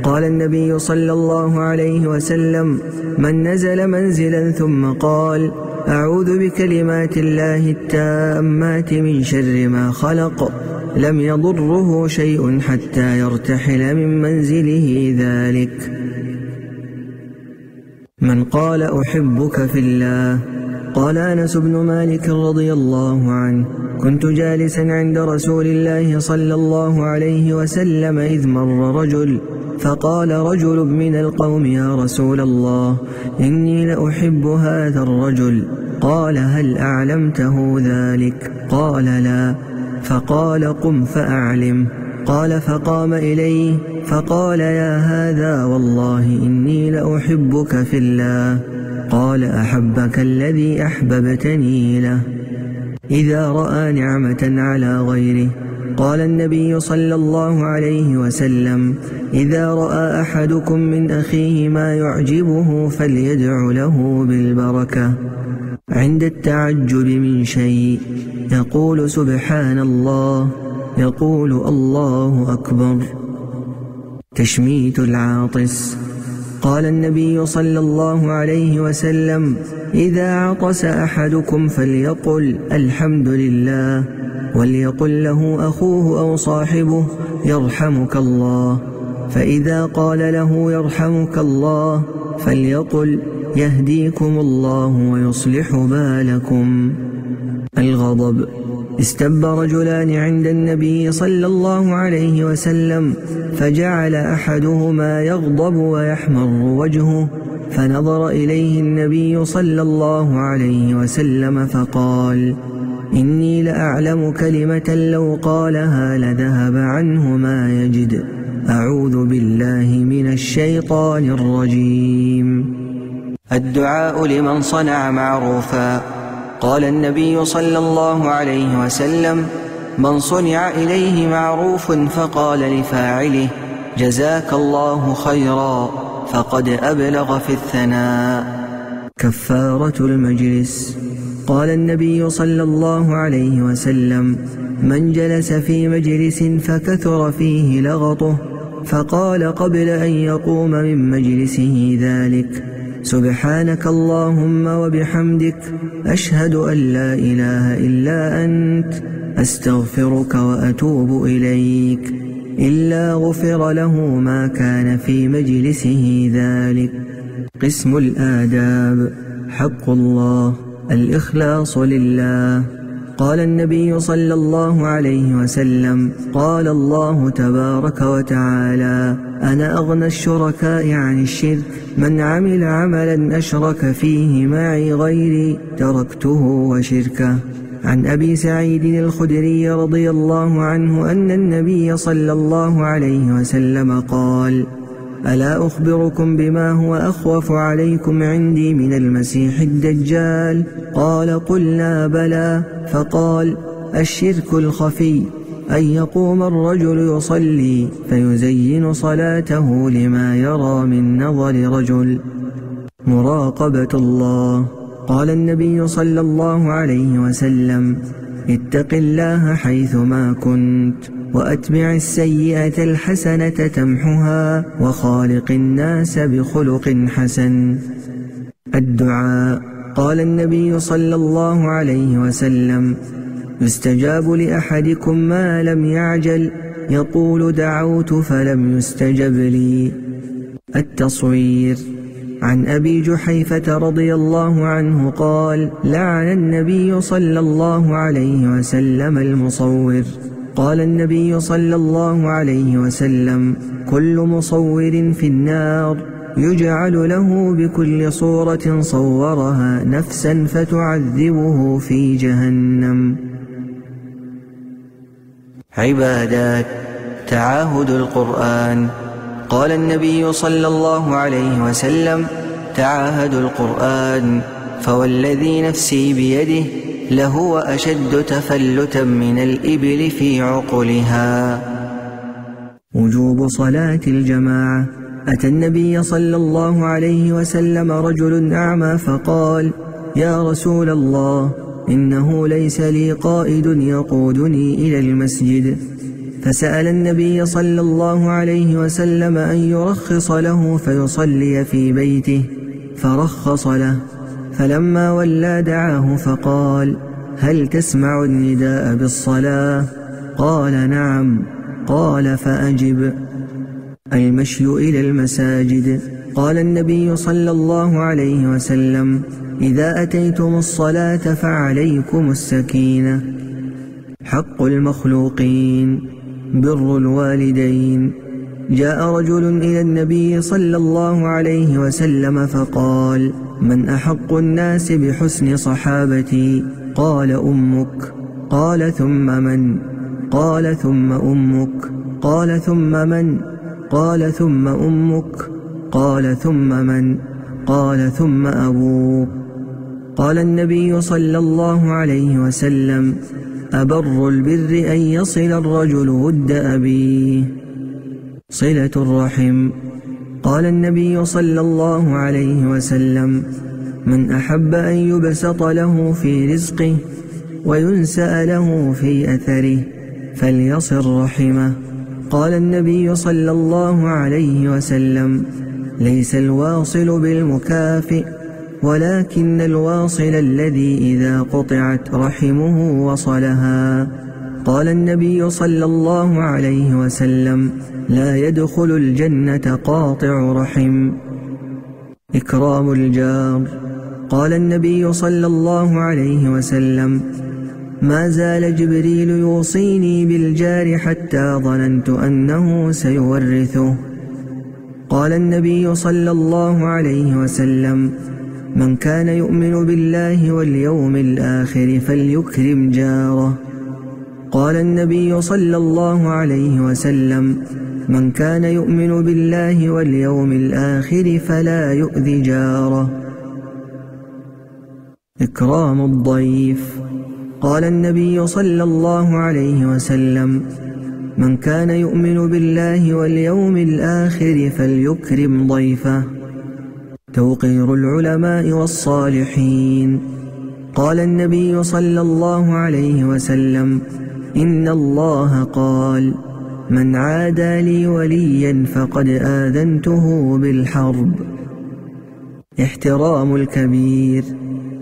قال النبي صلى الله عليه وسلم من نزل منزلا ثم قال أعوذ بكلمات الله التامات من شر ما خلق. لم يضره شيء حتى يرتحل من منزله ذلك. من قال أحبك في الله. قال أنس بن مالك رضي الله عنه كنت جالسا عند رسول الله صلى الله عليه وسلم إذ مر رجل فقال رجل من القوم يا رسول الله إني لأحب هذا الرجل. قال هل أعلمته ذلك؟ قال لا. فقال قم فأعلم. قال فقام إليه فقال يا هذا والله إني لأحبك في الله. قال أحبك الذي أحببتني له. إذا رأى نعمة على غيره. قال النبي صلى الله عليه وسلم إذا رأى أحدكم من أخيه ما يعجبه فليدع له بالبركة. عند التعجب من شيء يقول سبحان الله يقول الله أكبر. تشميت العاطس. قال النبي صلى الله عليه وسلم إذا عطس أحدكم فليقل الحمد لله وليقل له أخوه أو صاحبه يرحمك الله. فإذا قال له يرحمك الله فليقل يهديكم الله ويصلح بالكم. الغضب. استب رجلان عند النبي صلى الله عليه وسلم فجعل أحدهما يغضب ويحمر وجهه فنظر إليه النبي صلى الله عليه وسلم فقال إني لأعلم كلمة لو قالها لذهب عنه ما يجد. أعوذ بالله من الشيطان الرجيم. الدعاء لمن صنع معروفا. قال النبي صلى الله عليه وسلم من صنع إليه معروف فقال لفاعله جزاك الله خيرا فقد أبلغ في الثناء. كفارة المجلس. قال النبي صلى الله عليه وسلم من جلس في مجلس فكثر فيه لغطه فقال قبل أن يقوم من مجلسه ذلك سبحانك اللهم وبحمدك أشهد أن لا إله إلا أنت أستغفرك وأتوب إليك إلا غفر له ما كان في مجلسه ذلك. قسم الآداب حق الله. الإخلاص لله. قال النبي صلى الله عليه وسلم قال الله تبارك وتعالى أنا أغنى الشركاء عن الشرك من عمل عملا أشرك فيه معي غيري تركته وشركه. عن أبي سعيد الخدري رضي الله عنه أن النبي صلى الله عليه وسلم قال ألا أخبركم بما هو أخوف عليكم عندي من المسيح الدجال؟ قال قلنا بلى. فقال الشرك الخفي أن يقوم الرجل يصلي فيزين صلاته لما يرى من نظر رجل. مراقبة الله. قال النبي صلى الله عليه وسلم اتق الله حيثما كنت وأتبع السيئة الحسنة تمحها وخالق الناس بخلق حسن. الدعاء. قال النبي صلى الله عليه وسلم يستجاب لأحدكم ما لم يعجل يقول دعوت فلم يستجب لي. التصوير. عن أبي جحيفة رضي الله عنه قال لعن النبي صلى الله عليه وسلم المصور. قال النبي صلى الله عليه وسلم كل مصور في النار يجعل له بكل صورة صورها نفسا فتعذبه في جهنم. عبادات تعاهد القرآن. قال النبي صلى الله عليه وسلم تعاهدوا القرآن فوالذي نفسي بيده لهو أشد تفلتا من الإبل في عقلها. وجوب صلاة الجماعة. أتى النبي صلى الله عليه وسلم رجل أعمى فقال يا رسول الله إنه ليس لي قائد يقودني إلى المسجد. فسأل النبي صلى الله عليه وسلم أن يرخص له فيصلي في بيته فرخص له. فلما ولى دعاه فقال هل تسمع النداء بالصلاة؟ قال نعم. قال فأجب. المشي إلى المساجد. قال النبي صلى الله عليه وسلم إذا أتيتم الصلاة فعليكم السكينة. حق المخلوقين. بر الوالدين. جاء رجل إلى النبي صلى الله عليه وسلم فقال من أحق الناس بحسن صحابتي؟ قال أمك. قال ثم من؟ قال ثم أمك. قال ثم من؟ قال ثم أمك. قال ثم من؟ قال ثم أبوك. قال النبي صلى الله عليه وسلم أبر البر أن يصل الرجل ود أبيه. صلة الرحم. قال النبي صلى الله عليه وسلم من أحب أن يبسط له في رزقه وينسأ له في أثره فليصل رحمه. قال النبي صلى الله عليه وسلم ليس الواصل بالمكافئ ولكن الواصل الذي إذا قطعت رحمه وصلها. قال النبي صلى الله عليه وسلم لا يدخل الجنة قاطع رحم. إكرام الجار. قال النبي صلى الله عليه وسلم ما زال جبريل يوصيني بالجار حتى ظننت أنه سيورثه. قال النبي صلى الله عليه وسلم من كان يؤمن بالله واليوم الآخر فليكرم جاره. قال النبي صلى الله عليه وسلم من كان يؤمن بالله واليوم الآخر فلا يؤذي جاره. إكرام الضيف. قال النبي صلى الله عليه وسلم من كان يؤمن بالله واليوم الآخر فليكرم ضيفه. توقير العلماء والصالحين. قال النبي صلى الله عليه وسلم إن الله قال من عادى لي وليا فقد آذنته بالحرب. احترام الكبير.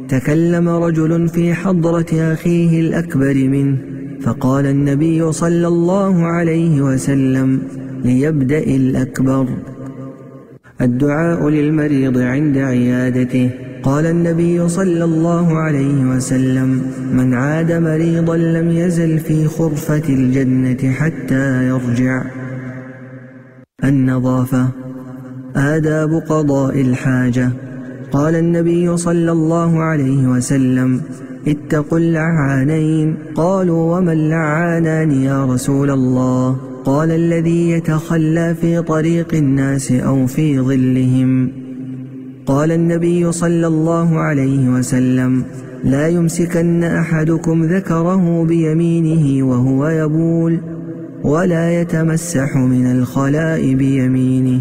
تكلم رجل في حضرة أخيه الأكبر منه فقال النبي صلى الله عليه وسلم ليبدأ الأكبر. الدعاء للمريض عند عيادته. قال النبي صلى الله عليه وسلم من عاد مريضا لم يزل في خرفة الجنة حتى يرجع. النظافة. آداب قضاء الحاجة. قال النبي صلى الله عليه وسلم اتقوا اللعانين قالوا وما اللعانان يا رسول الله؟ قال الذي يتخلى في طريق الناس أو في ظلهم. قال النبي صلى الله عليه وسلم لا يمسكن أحدكم ذكره بيمينه وهو يبول ولا يتمسح من الخلاء بيمينه.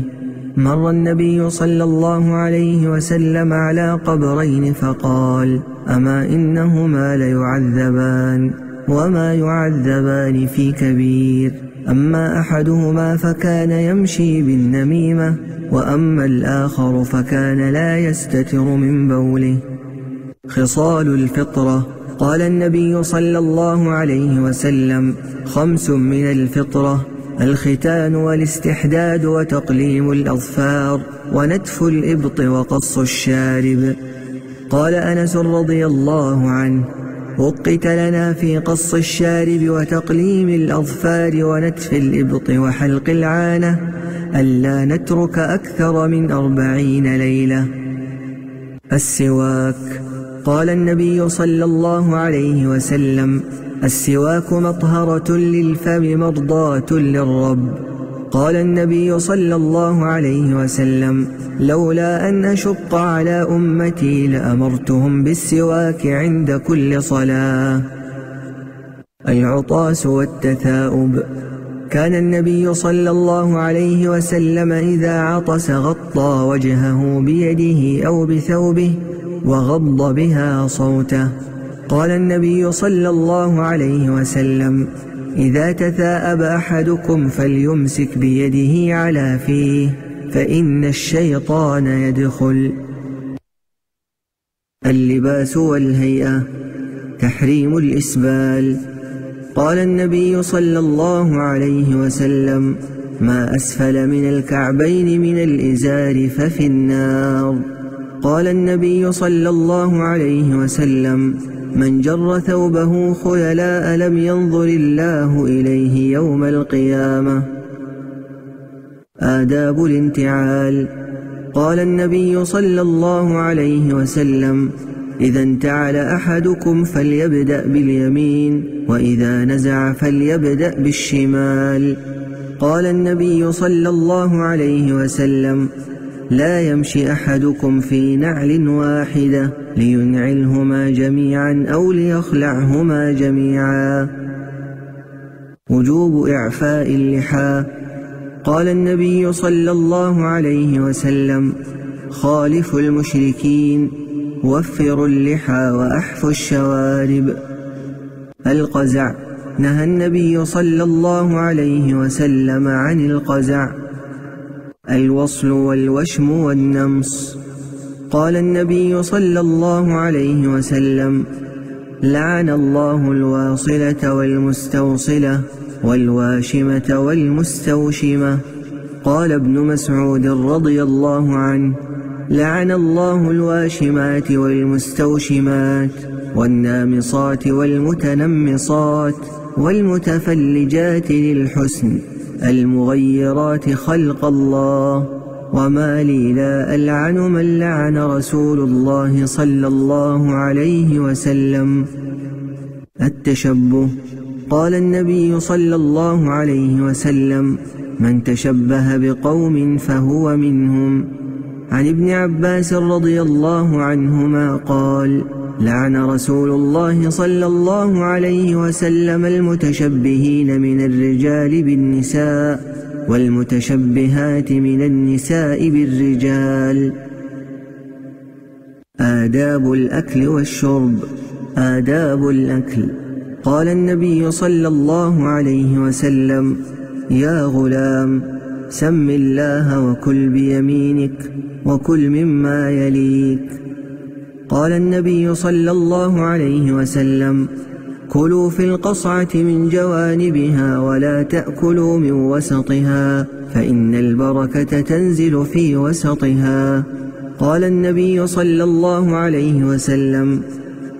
مر النبي صلى الله عليه وسلم على قبرين فقال أما إنهما ليعذبان وما يعذبان في كبير. أما أحدهما فكان يمشي بالنميمة وأما الآخر فكان لا يستتر من بوله. خصال الفطرة. قال النبي صلى الله عليه وسلم خمس من الفطرة الختان والاستحداد وتقليم الأظفار ونتف الإبط وقص الشارب. قال أنس رضي الله عنه وقت لنا في قص الشارب وتقليم الأظفار ونتف الإبط وحلق العانة ألا نترك أكثر من أربعين ليلة. السواك قال النبي صلى الله عليه وسلم السواك مطهرة للفم مرضاة للرب. قال النبي صلى الله عليه وسلم لولا أن أشق على أمتي لأمرتهم بالسواك عند كل صلاة. العطاس والتثاؤب. كان النبي صلى الله عليه وسلم إذا عطس غطى وجهه بيده أو بثوبه وغض بها صوته. قال النبي صلى الله عليه وسلم إذا تثاءب أحدكم فليمسك بيده على فيه فإن الشيطان يدخل. اللباس والهيئة. تحريم الإسبال. قال النبي صلى الله عليه وسلم ما أسفل من الكعبين من الإزار ففي النار. قال النبي صلى الله عليه وسلم من جر ثوبه خيلاء لم ينظر الله إليه يوم القيامة. آداب الانتعال. قال النبي صلى الله عليه وسلم إذا انتعل أحدكم فليبدأ باليمين وإذا نزع فليبدأ بالشمال. قال النبي صلى الله عليه وسلم لا يمشي أحدكم في نعل واحدة لينعلهما جميعا أو ليخلعهما جميعا. وجوب إعفاء اللحى. قال النبي صلى الله عليه وسلم خالف المشركين وفروا اللحى وأحفوا الشوارب. القزع. نهى النبي صلى الله عليه وسلم عن القزع. الوصل والوشم والنمص. قال النبي صلى الله عليه وسلم لعن الله الواصلة والمستوصلة والواشمة والمستوشمة. قال ابن مسعود رضي الله عنه لعن الله الواشمات والمستوشمات والنامصات والمتنمصات والمتفلجات للحسن. المغيرات خلق الله وما لي لا ألعن من لعن رسول الله صلى الله عليه وسلم. التشبه قال النبي صلى الله عليه وسلم من تشبه بقوم فهو منهم. عن ابن عباس رضي الله عنهما قال لعن رسول الله صلى الله عليه وسلم المتشبهين من الرجال بالنساء والمتشبهات من النساء بالرجال. آداب الأكل والشرب آداب الأكل. قال النبي صلى الله عليه وسلم يا غلام سم الله وكل بيمينك وكل مما يليك. قال النبي صلى الله عليه وسلم كلوا في القصعة من جوانبها ولا تأكلوا من وسطها فإن البركة تنزل في وسطها. قال النبي صلى الله عليه وسلم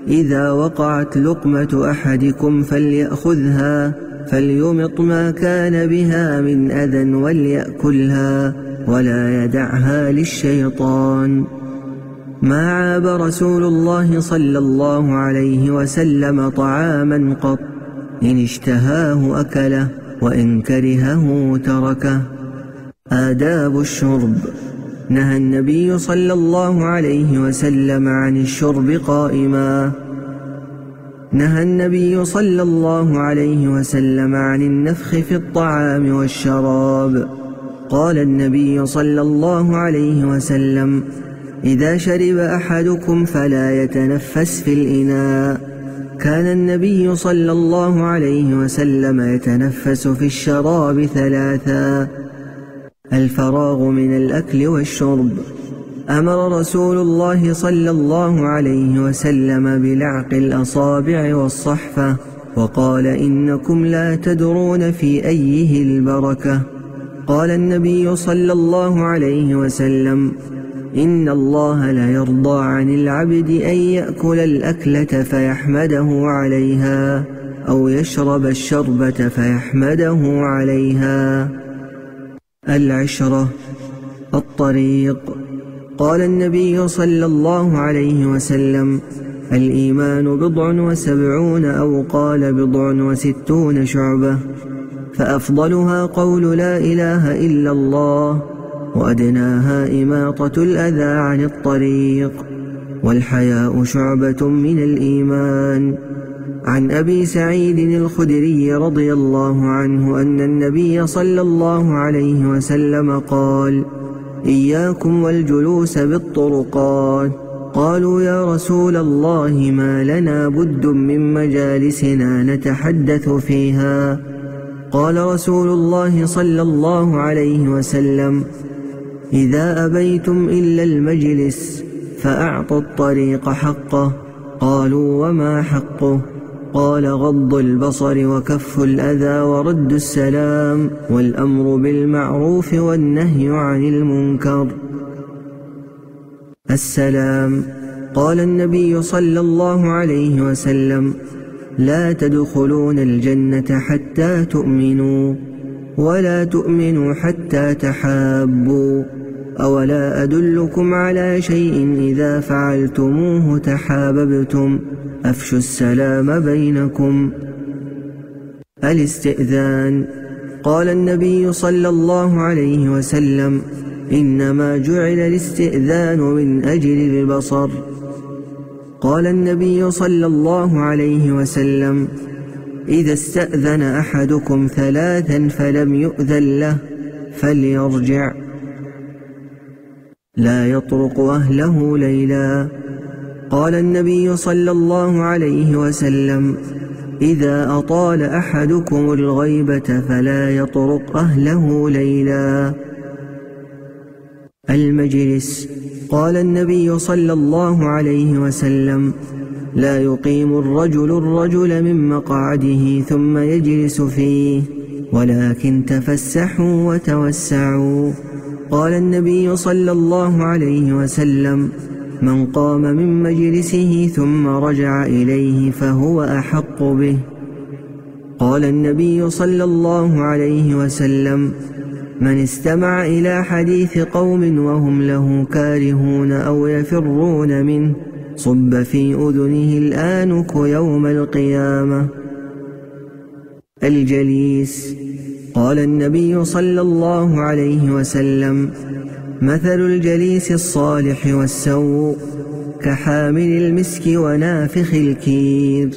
إذا وقعت لقمة أحدكم فليأخذها فليمط ما كان بها من أذى وليأكلها ولا يدعها للشيطان. ما عاب رسول الله صلى الله عليه وسلم طعاما قط. إن اشتهاه أكله وإن كرهه تركه. آداب الشرب. نهى النبي صلى الله عليه وسلم عن الشرب قائما. نهى النبي صلى الله عليه وسلم عن النفخ في الطعام والشراب. قال النبي صلى الله عليه وسلم إذا شرب أحدكم فلا يتنفس في الإناء. كان النبي صلى الله عليه وسلم يتنفس في الشراب ثلاثا. الفراغ من الأكل والشرب. أمر رسول الله صلى الله عليه وسلم بلعق الأصابع والصحفة وقال إنكم لا تدرون في أيه البركة. قال النبي صلى الله عليه وسلم إن الله ليرضى عن العبد أن يأكل الأكلة فيحمده عليها أو يشرب الشربة فيحمده عليها. العشرة الطريق. قال النبي صلى الله عليه وسلم الإيمان بضع وسبعون أو قال بضع وستون شعبة فأفضلها قول لا إله إلا الله. وأدناها إماطة الأذى عن الطريق والحياء شعبة من الإيمان. عن أبي سعيد الخدري رضي الله عنه أن النبي صلى الله عليه وسلم قال إياكم والجلوس بالطرقات قالوا يا رسول الله ما لنا بد من مجالسنا نتحدث فيها قال رسول الله صلى الله عليه وسلم إذا أبيتم إلا المجلس فأعطوا الطريق حقه. قالوا وما حقه؟ قال غض البصر وكف الأذى ورد السلام والأمر بالمعروف والنهي عن المنكر. السلام. قال النبي صلى الله عليه وسلم لا تدخلون الجنة حتى تؤمنوا ولا تؤمنوا حتى تحابوا. أولا أدلكم على شيء إذا فعلتموه تحاببتم؟ أفشوا السلام بينكم. الاستئذان. قال النبي صلى الله عليه وسلم إنما جعل الاستئذان من أجل البصر. قال النبي صلى الله عليه وسلم إذا استأذن أحدكم ثلاثا فلم يؤذن له فليرجع. لا يطرق أهله ليلا. قال النبي صلى الله عليه وسلم إذا أطال أحدكم الغيبة فلا يطرق أهله ليلا. المجلس. قال النبي صلى الله عليه وسلم لا يقيم الرجل الرجل من مقعده ثم يجلس فيه ولكن تفسحوا وتوسعوا. قال النبي صلى الله عليه وسلم من قام من مجلسه ثم رجع إليه فهو أحق به. قال النبي صلى الله عليه وسلم من استمع إلى حديث قوم وهم له كارهون أو يفرون منه صب في أذنه الآنك يوم القيامة. الجليس قال النبي صلى الله عليه وسلم مثل الجليس الصالح والسوء كحامل المسك ونافخ الكير.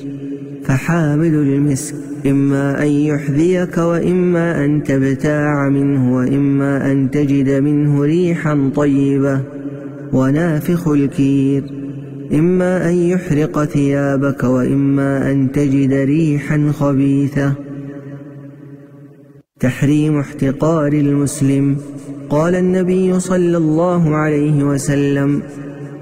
فحامل المسك إما أن يحذيك وإما أن تبتاع منه وإما أن تجد منه ريحا طيبة ونافخ الكير. إما أن يحرق ثيابك وإما أن تجد ريحا خبيثة تحريم احتقار المسلم. قال النبي صلى الله عليه وسلم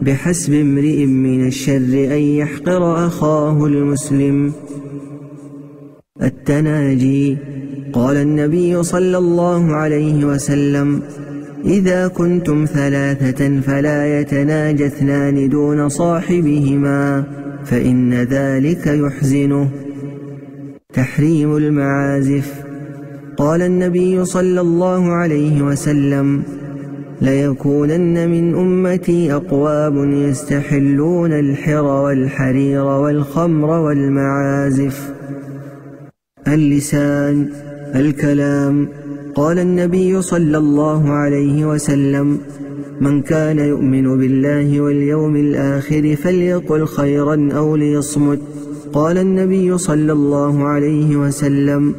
بحسب امرئ من الشر أن يحقر أخاه المسلم. التناجي قال النبي صلى الله عليه وسلم إذا كنتم ثلاثة فلا يتناجى اثنان دون صاحبهما فإن ذلك يحزنه. تحريم المعازف قال النبي صلى الله عليه وسلم ليكونن من أمتي أقواب يستحلون الحر والحرير والخمر والمعازف. اللسان الكلام. قال النبي صلى الله عليه وسلم من كان يؤمن بالله واليوم الآخر فليقل خيرا أو ليصمت. قال النبي صلى الله عليه وسلم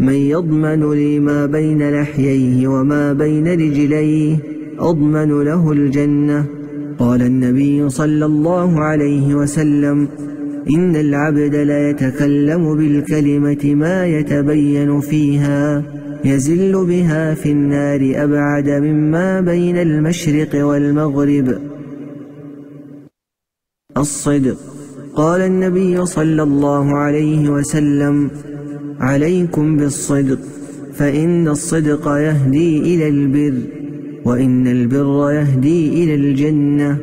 من يضمن لي ما بين لحييه وما بين رجليه أضمن له الجنة. قال النبي صلى الله عليه وسلم إن العبد لا يتكلم بالكلمة ما يتبين فيها يزل بها في النار أبعد مما بين المشرق والمغرب. الصدق. قال النبي صلى الله عليه وسلم عليكم بالصدق فإن الصدق يهدي إلى البر وإن البر يهدي إلى الجنة.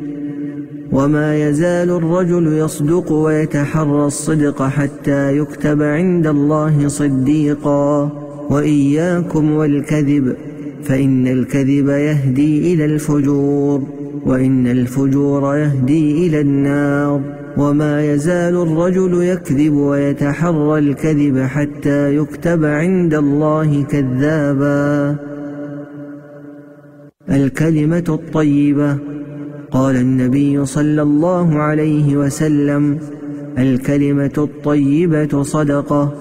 وما يزال الرجل يصدق ويتحرى الصدق حتى يكتب عند الله صديقا. وإياكم والكذب فإن الكذب يهدي إلى الفجور وإن الفجور يهدي إلى النار. وما يزال الرجل يكذب ويتحرى الكذب حتى يكتب عند الله كذابا. الكلمة الطيبة. قال النبي صلى الله عليه وسلم الكلمة الطيبة صدقة.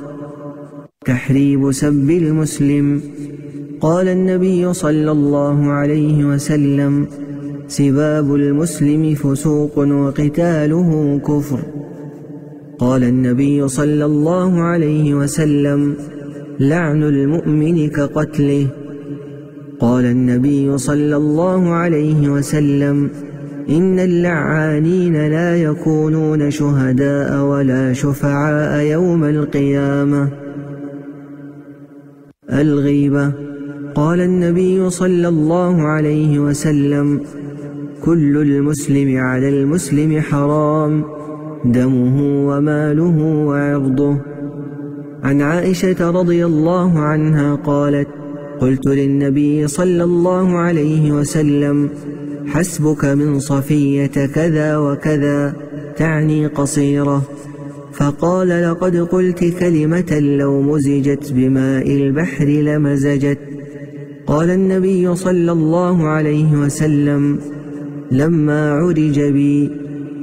تحريب سب المسلم. قال النبي صلى الله عليه وسلم سباب المسلم فسوق وقتاله كفر. قال النبي صلى الله عليه وسلم لعن المؤمن كقتله. قال النبي صلى الله عليه وسلم إن اللعانين لا يكونون شهداء ولا شفعاء يوم القيامة. الغيبة. قال النبي صلى الله عليه وسلم كل المسلم على المسلم حرام. دمه وماله وعرضه. عن عائشة رضي الله عنها قالت قلت للنبي صلى الله عليه وسلم حسبك من صفية كذا وكذا تعني قصيرة. فقال لقد قلت كلمة لو مزجت بماء البحر لمزجت. قال النبي صلى الله عليه وسلم لما عرج بي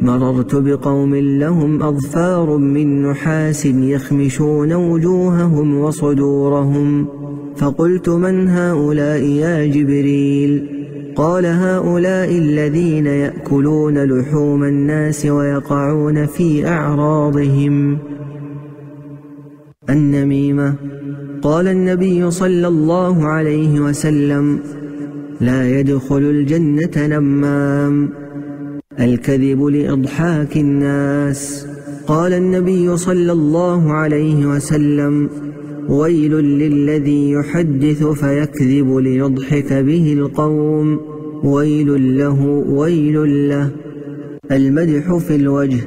مررت بقوم لهم أظفار من نحاس يخمشون وجوههم وصدورهم. فقلت من هؤلاء يا جبريل؟ قال هؤلاء الذين يأكلون لحوم الناس ويقعون في أعراضهم. النميمة. قال النبي صلى الله عليه وسلم لا يدخل الجنة نمام الكذب لإضحاك الناس. قال النبي صلى الله عليه وسلم ويل للذي يحدث فيكذب ليضحك به القوم. ويل له ويل له. المدح في الوجه.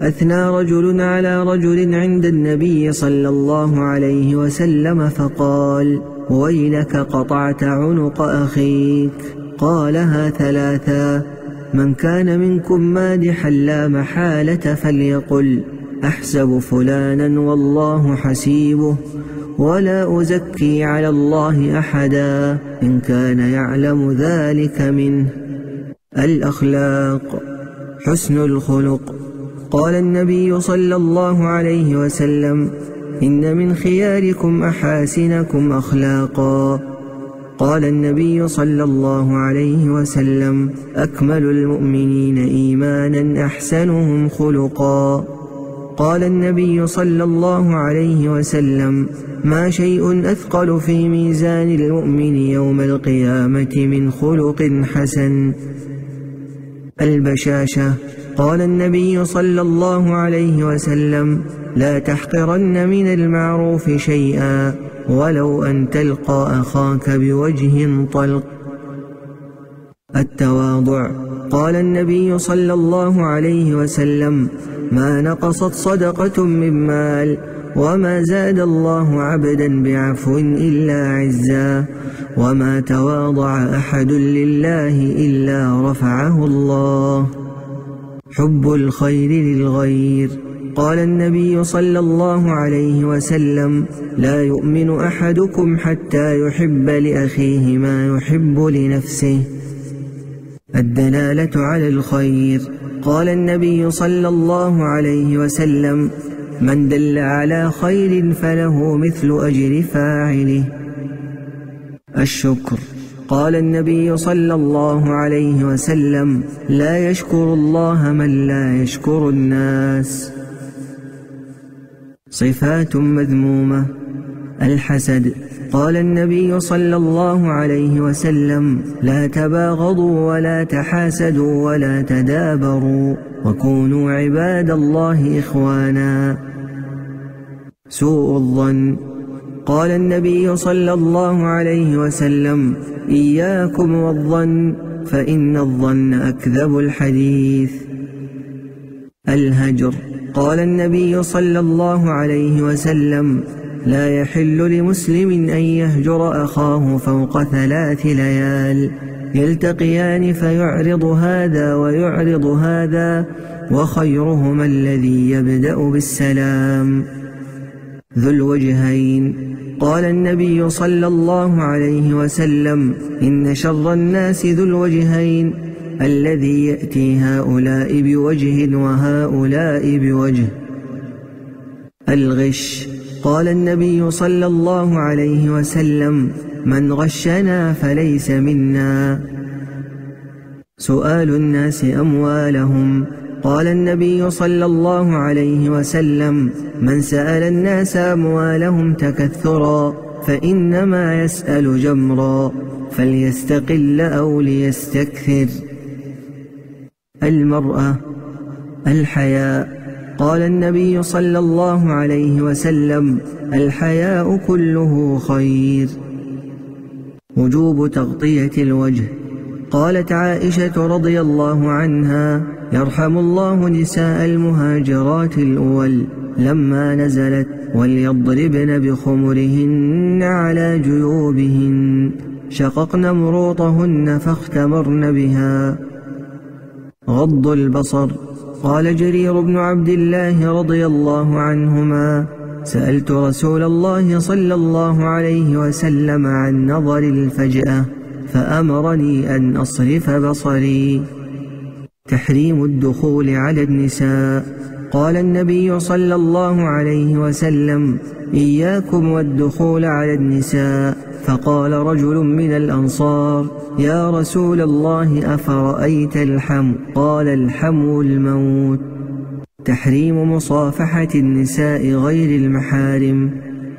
أثنى رجل على رجل عند النبي صلى الله عليه وسلم فقال ويلك قطعت عنق أخيك. قالها ثلاثا من كان منكم مادحا لا محالة فليقل أحسب فلانا والله حسيبه ولا أزكي على الله أحدا إن كان يعلم ذلك منه. الأخلاق حسن الخلق. قال النبي صلى الله عليه وسلم إن من خياركم أحاسنكم أخلاقا. قال النبي صلى الله عليه وسلم أكمل المؤمنين إيمانا أحسنهم خلقا. قال النبي صلى الله عليه وسلم ما شيء أثقل في ميزان المؤمن يوم القيامة من خلق حسن. البشاشة. قال النبي صلى الله عليه وسلم لا تحقرن من المعروف شيئا ولو أن تلقى أخاك بوجه طلق. التواضع. قال النبي صلى الله عليه وسلم ما نقصت صدقة من مال وما زاد الله عبدا بعفو إلا عزا وما تواضع أحد لله إلا رفعه الله. حب الخير للغير. قال النبي صلى الله عليه وسلم لا يؤمن أحدكم حتى يحب لأخيه ما يحب لنفسه. الدلالة على الخير. قال النبي صلى الله عليه وسلم من دل على خير فله مثل أجر فاعله. الشكر. قال النبي صلى الله عليه وسلم لا يشكر الله من لا يشكر الناس. صفات مذمومة. الحسد. قال النبي صلى الله عليه وسلم لا تباغضوا ولا تحاسدوا ولا تدابروا وكونوا عباد الله إخوانا. سوء الظن. قال النبي صلى الله عليه وسلم إياكم والظن فإن الظن أكذب الحديث. الهجر. قال النبي صلى الله عليه وسلم لا يحل لمسلم أن يهجر أخاه فوق ثلاث ليال. يلتقيان فيعرض هذا ويعرض هذا وخيرهما الذي يبدأ بالسلام. ذو الوجهين. قال النبي صلى الله عليه وسلم إن شر الناس ذو الوجهين. الذي يأتي هؤلاء بوجه وهؤلاء بوجه. الغش. قال النبي صلى الله عليه وسلم من غشنا فليس منا. سؤال الناس أموالهم. قال النبي صلى الله عليه وسلم من سأل الناس أموالهم تكثرا فإنما يسأل جمرا فليستقل أو ليستكثر. المرأة الحياء. قال النبي صلى الله عليه وسلم الحياء كله خير. وجوب تغطية الوجه. قالت عائشة رضي الله عنها يرحم الله نساء المهاجرات الأول لما نزلت وليضربن بخمرهن على جيوبهن. شققن مروطهن فاختمرن بها. غض البصر. قال جرير بن عبد الله رضي الله عنهما سألت رسول الله صلى الله عليه وسلم عن نظر الفجأة فأمرني أن أصرف بصري. تحريم الدخول على النساء. قال النبي صلى الله عليه وسلم إياكم والدخول على النساء. فقال رجل من الأنصار يا رسول الله أفرأيت الحم؟ قال الحم الموت. تحريم مصافحة النساء غير المحارم.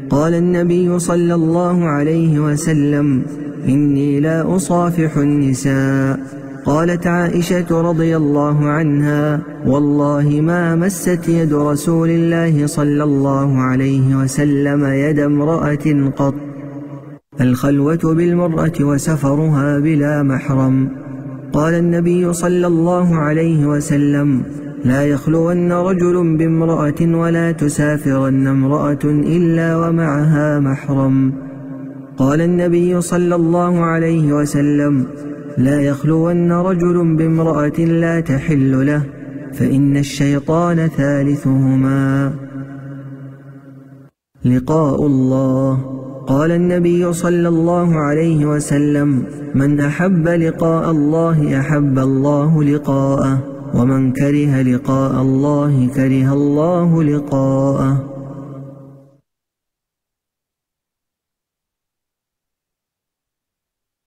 قال النبي صلى الله عليه وسلم إني لا أصافح النساء. قالت عائشة رضي الله عنها والله ما مست يد رسول الله صلى الله عليه وسلم يد امرأة قط الخلوة بالمرأة وسفرها بلا محرم. قال النبي صلى الله عليه وسلم لا يخلون رجل بامرأة ولا تسافرن امرأة إلا ومعها محرم. قال النبي صلى الله عليه وسلم لا يخلون رجل بامرأة لا تحل له فإن الشيطان ثالثهما. لقاء الله. قال النبي صلى الله عليه وسلم من أحب لقاء الله أحب الله لقاءه ومن كره لقاء الله كره الله لقاءه.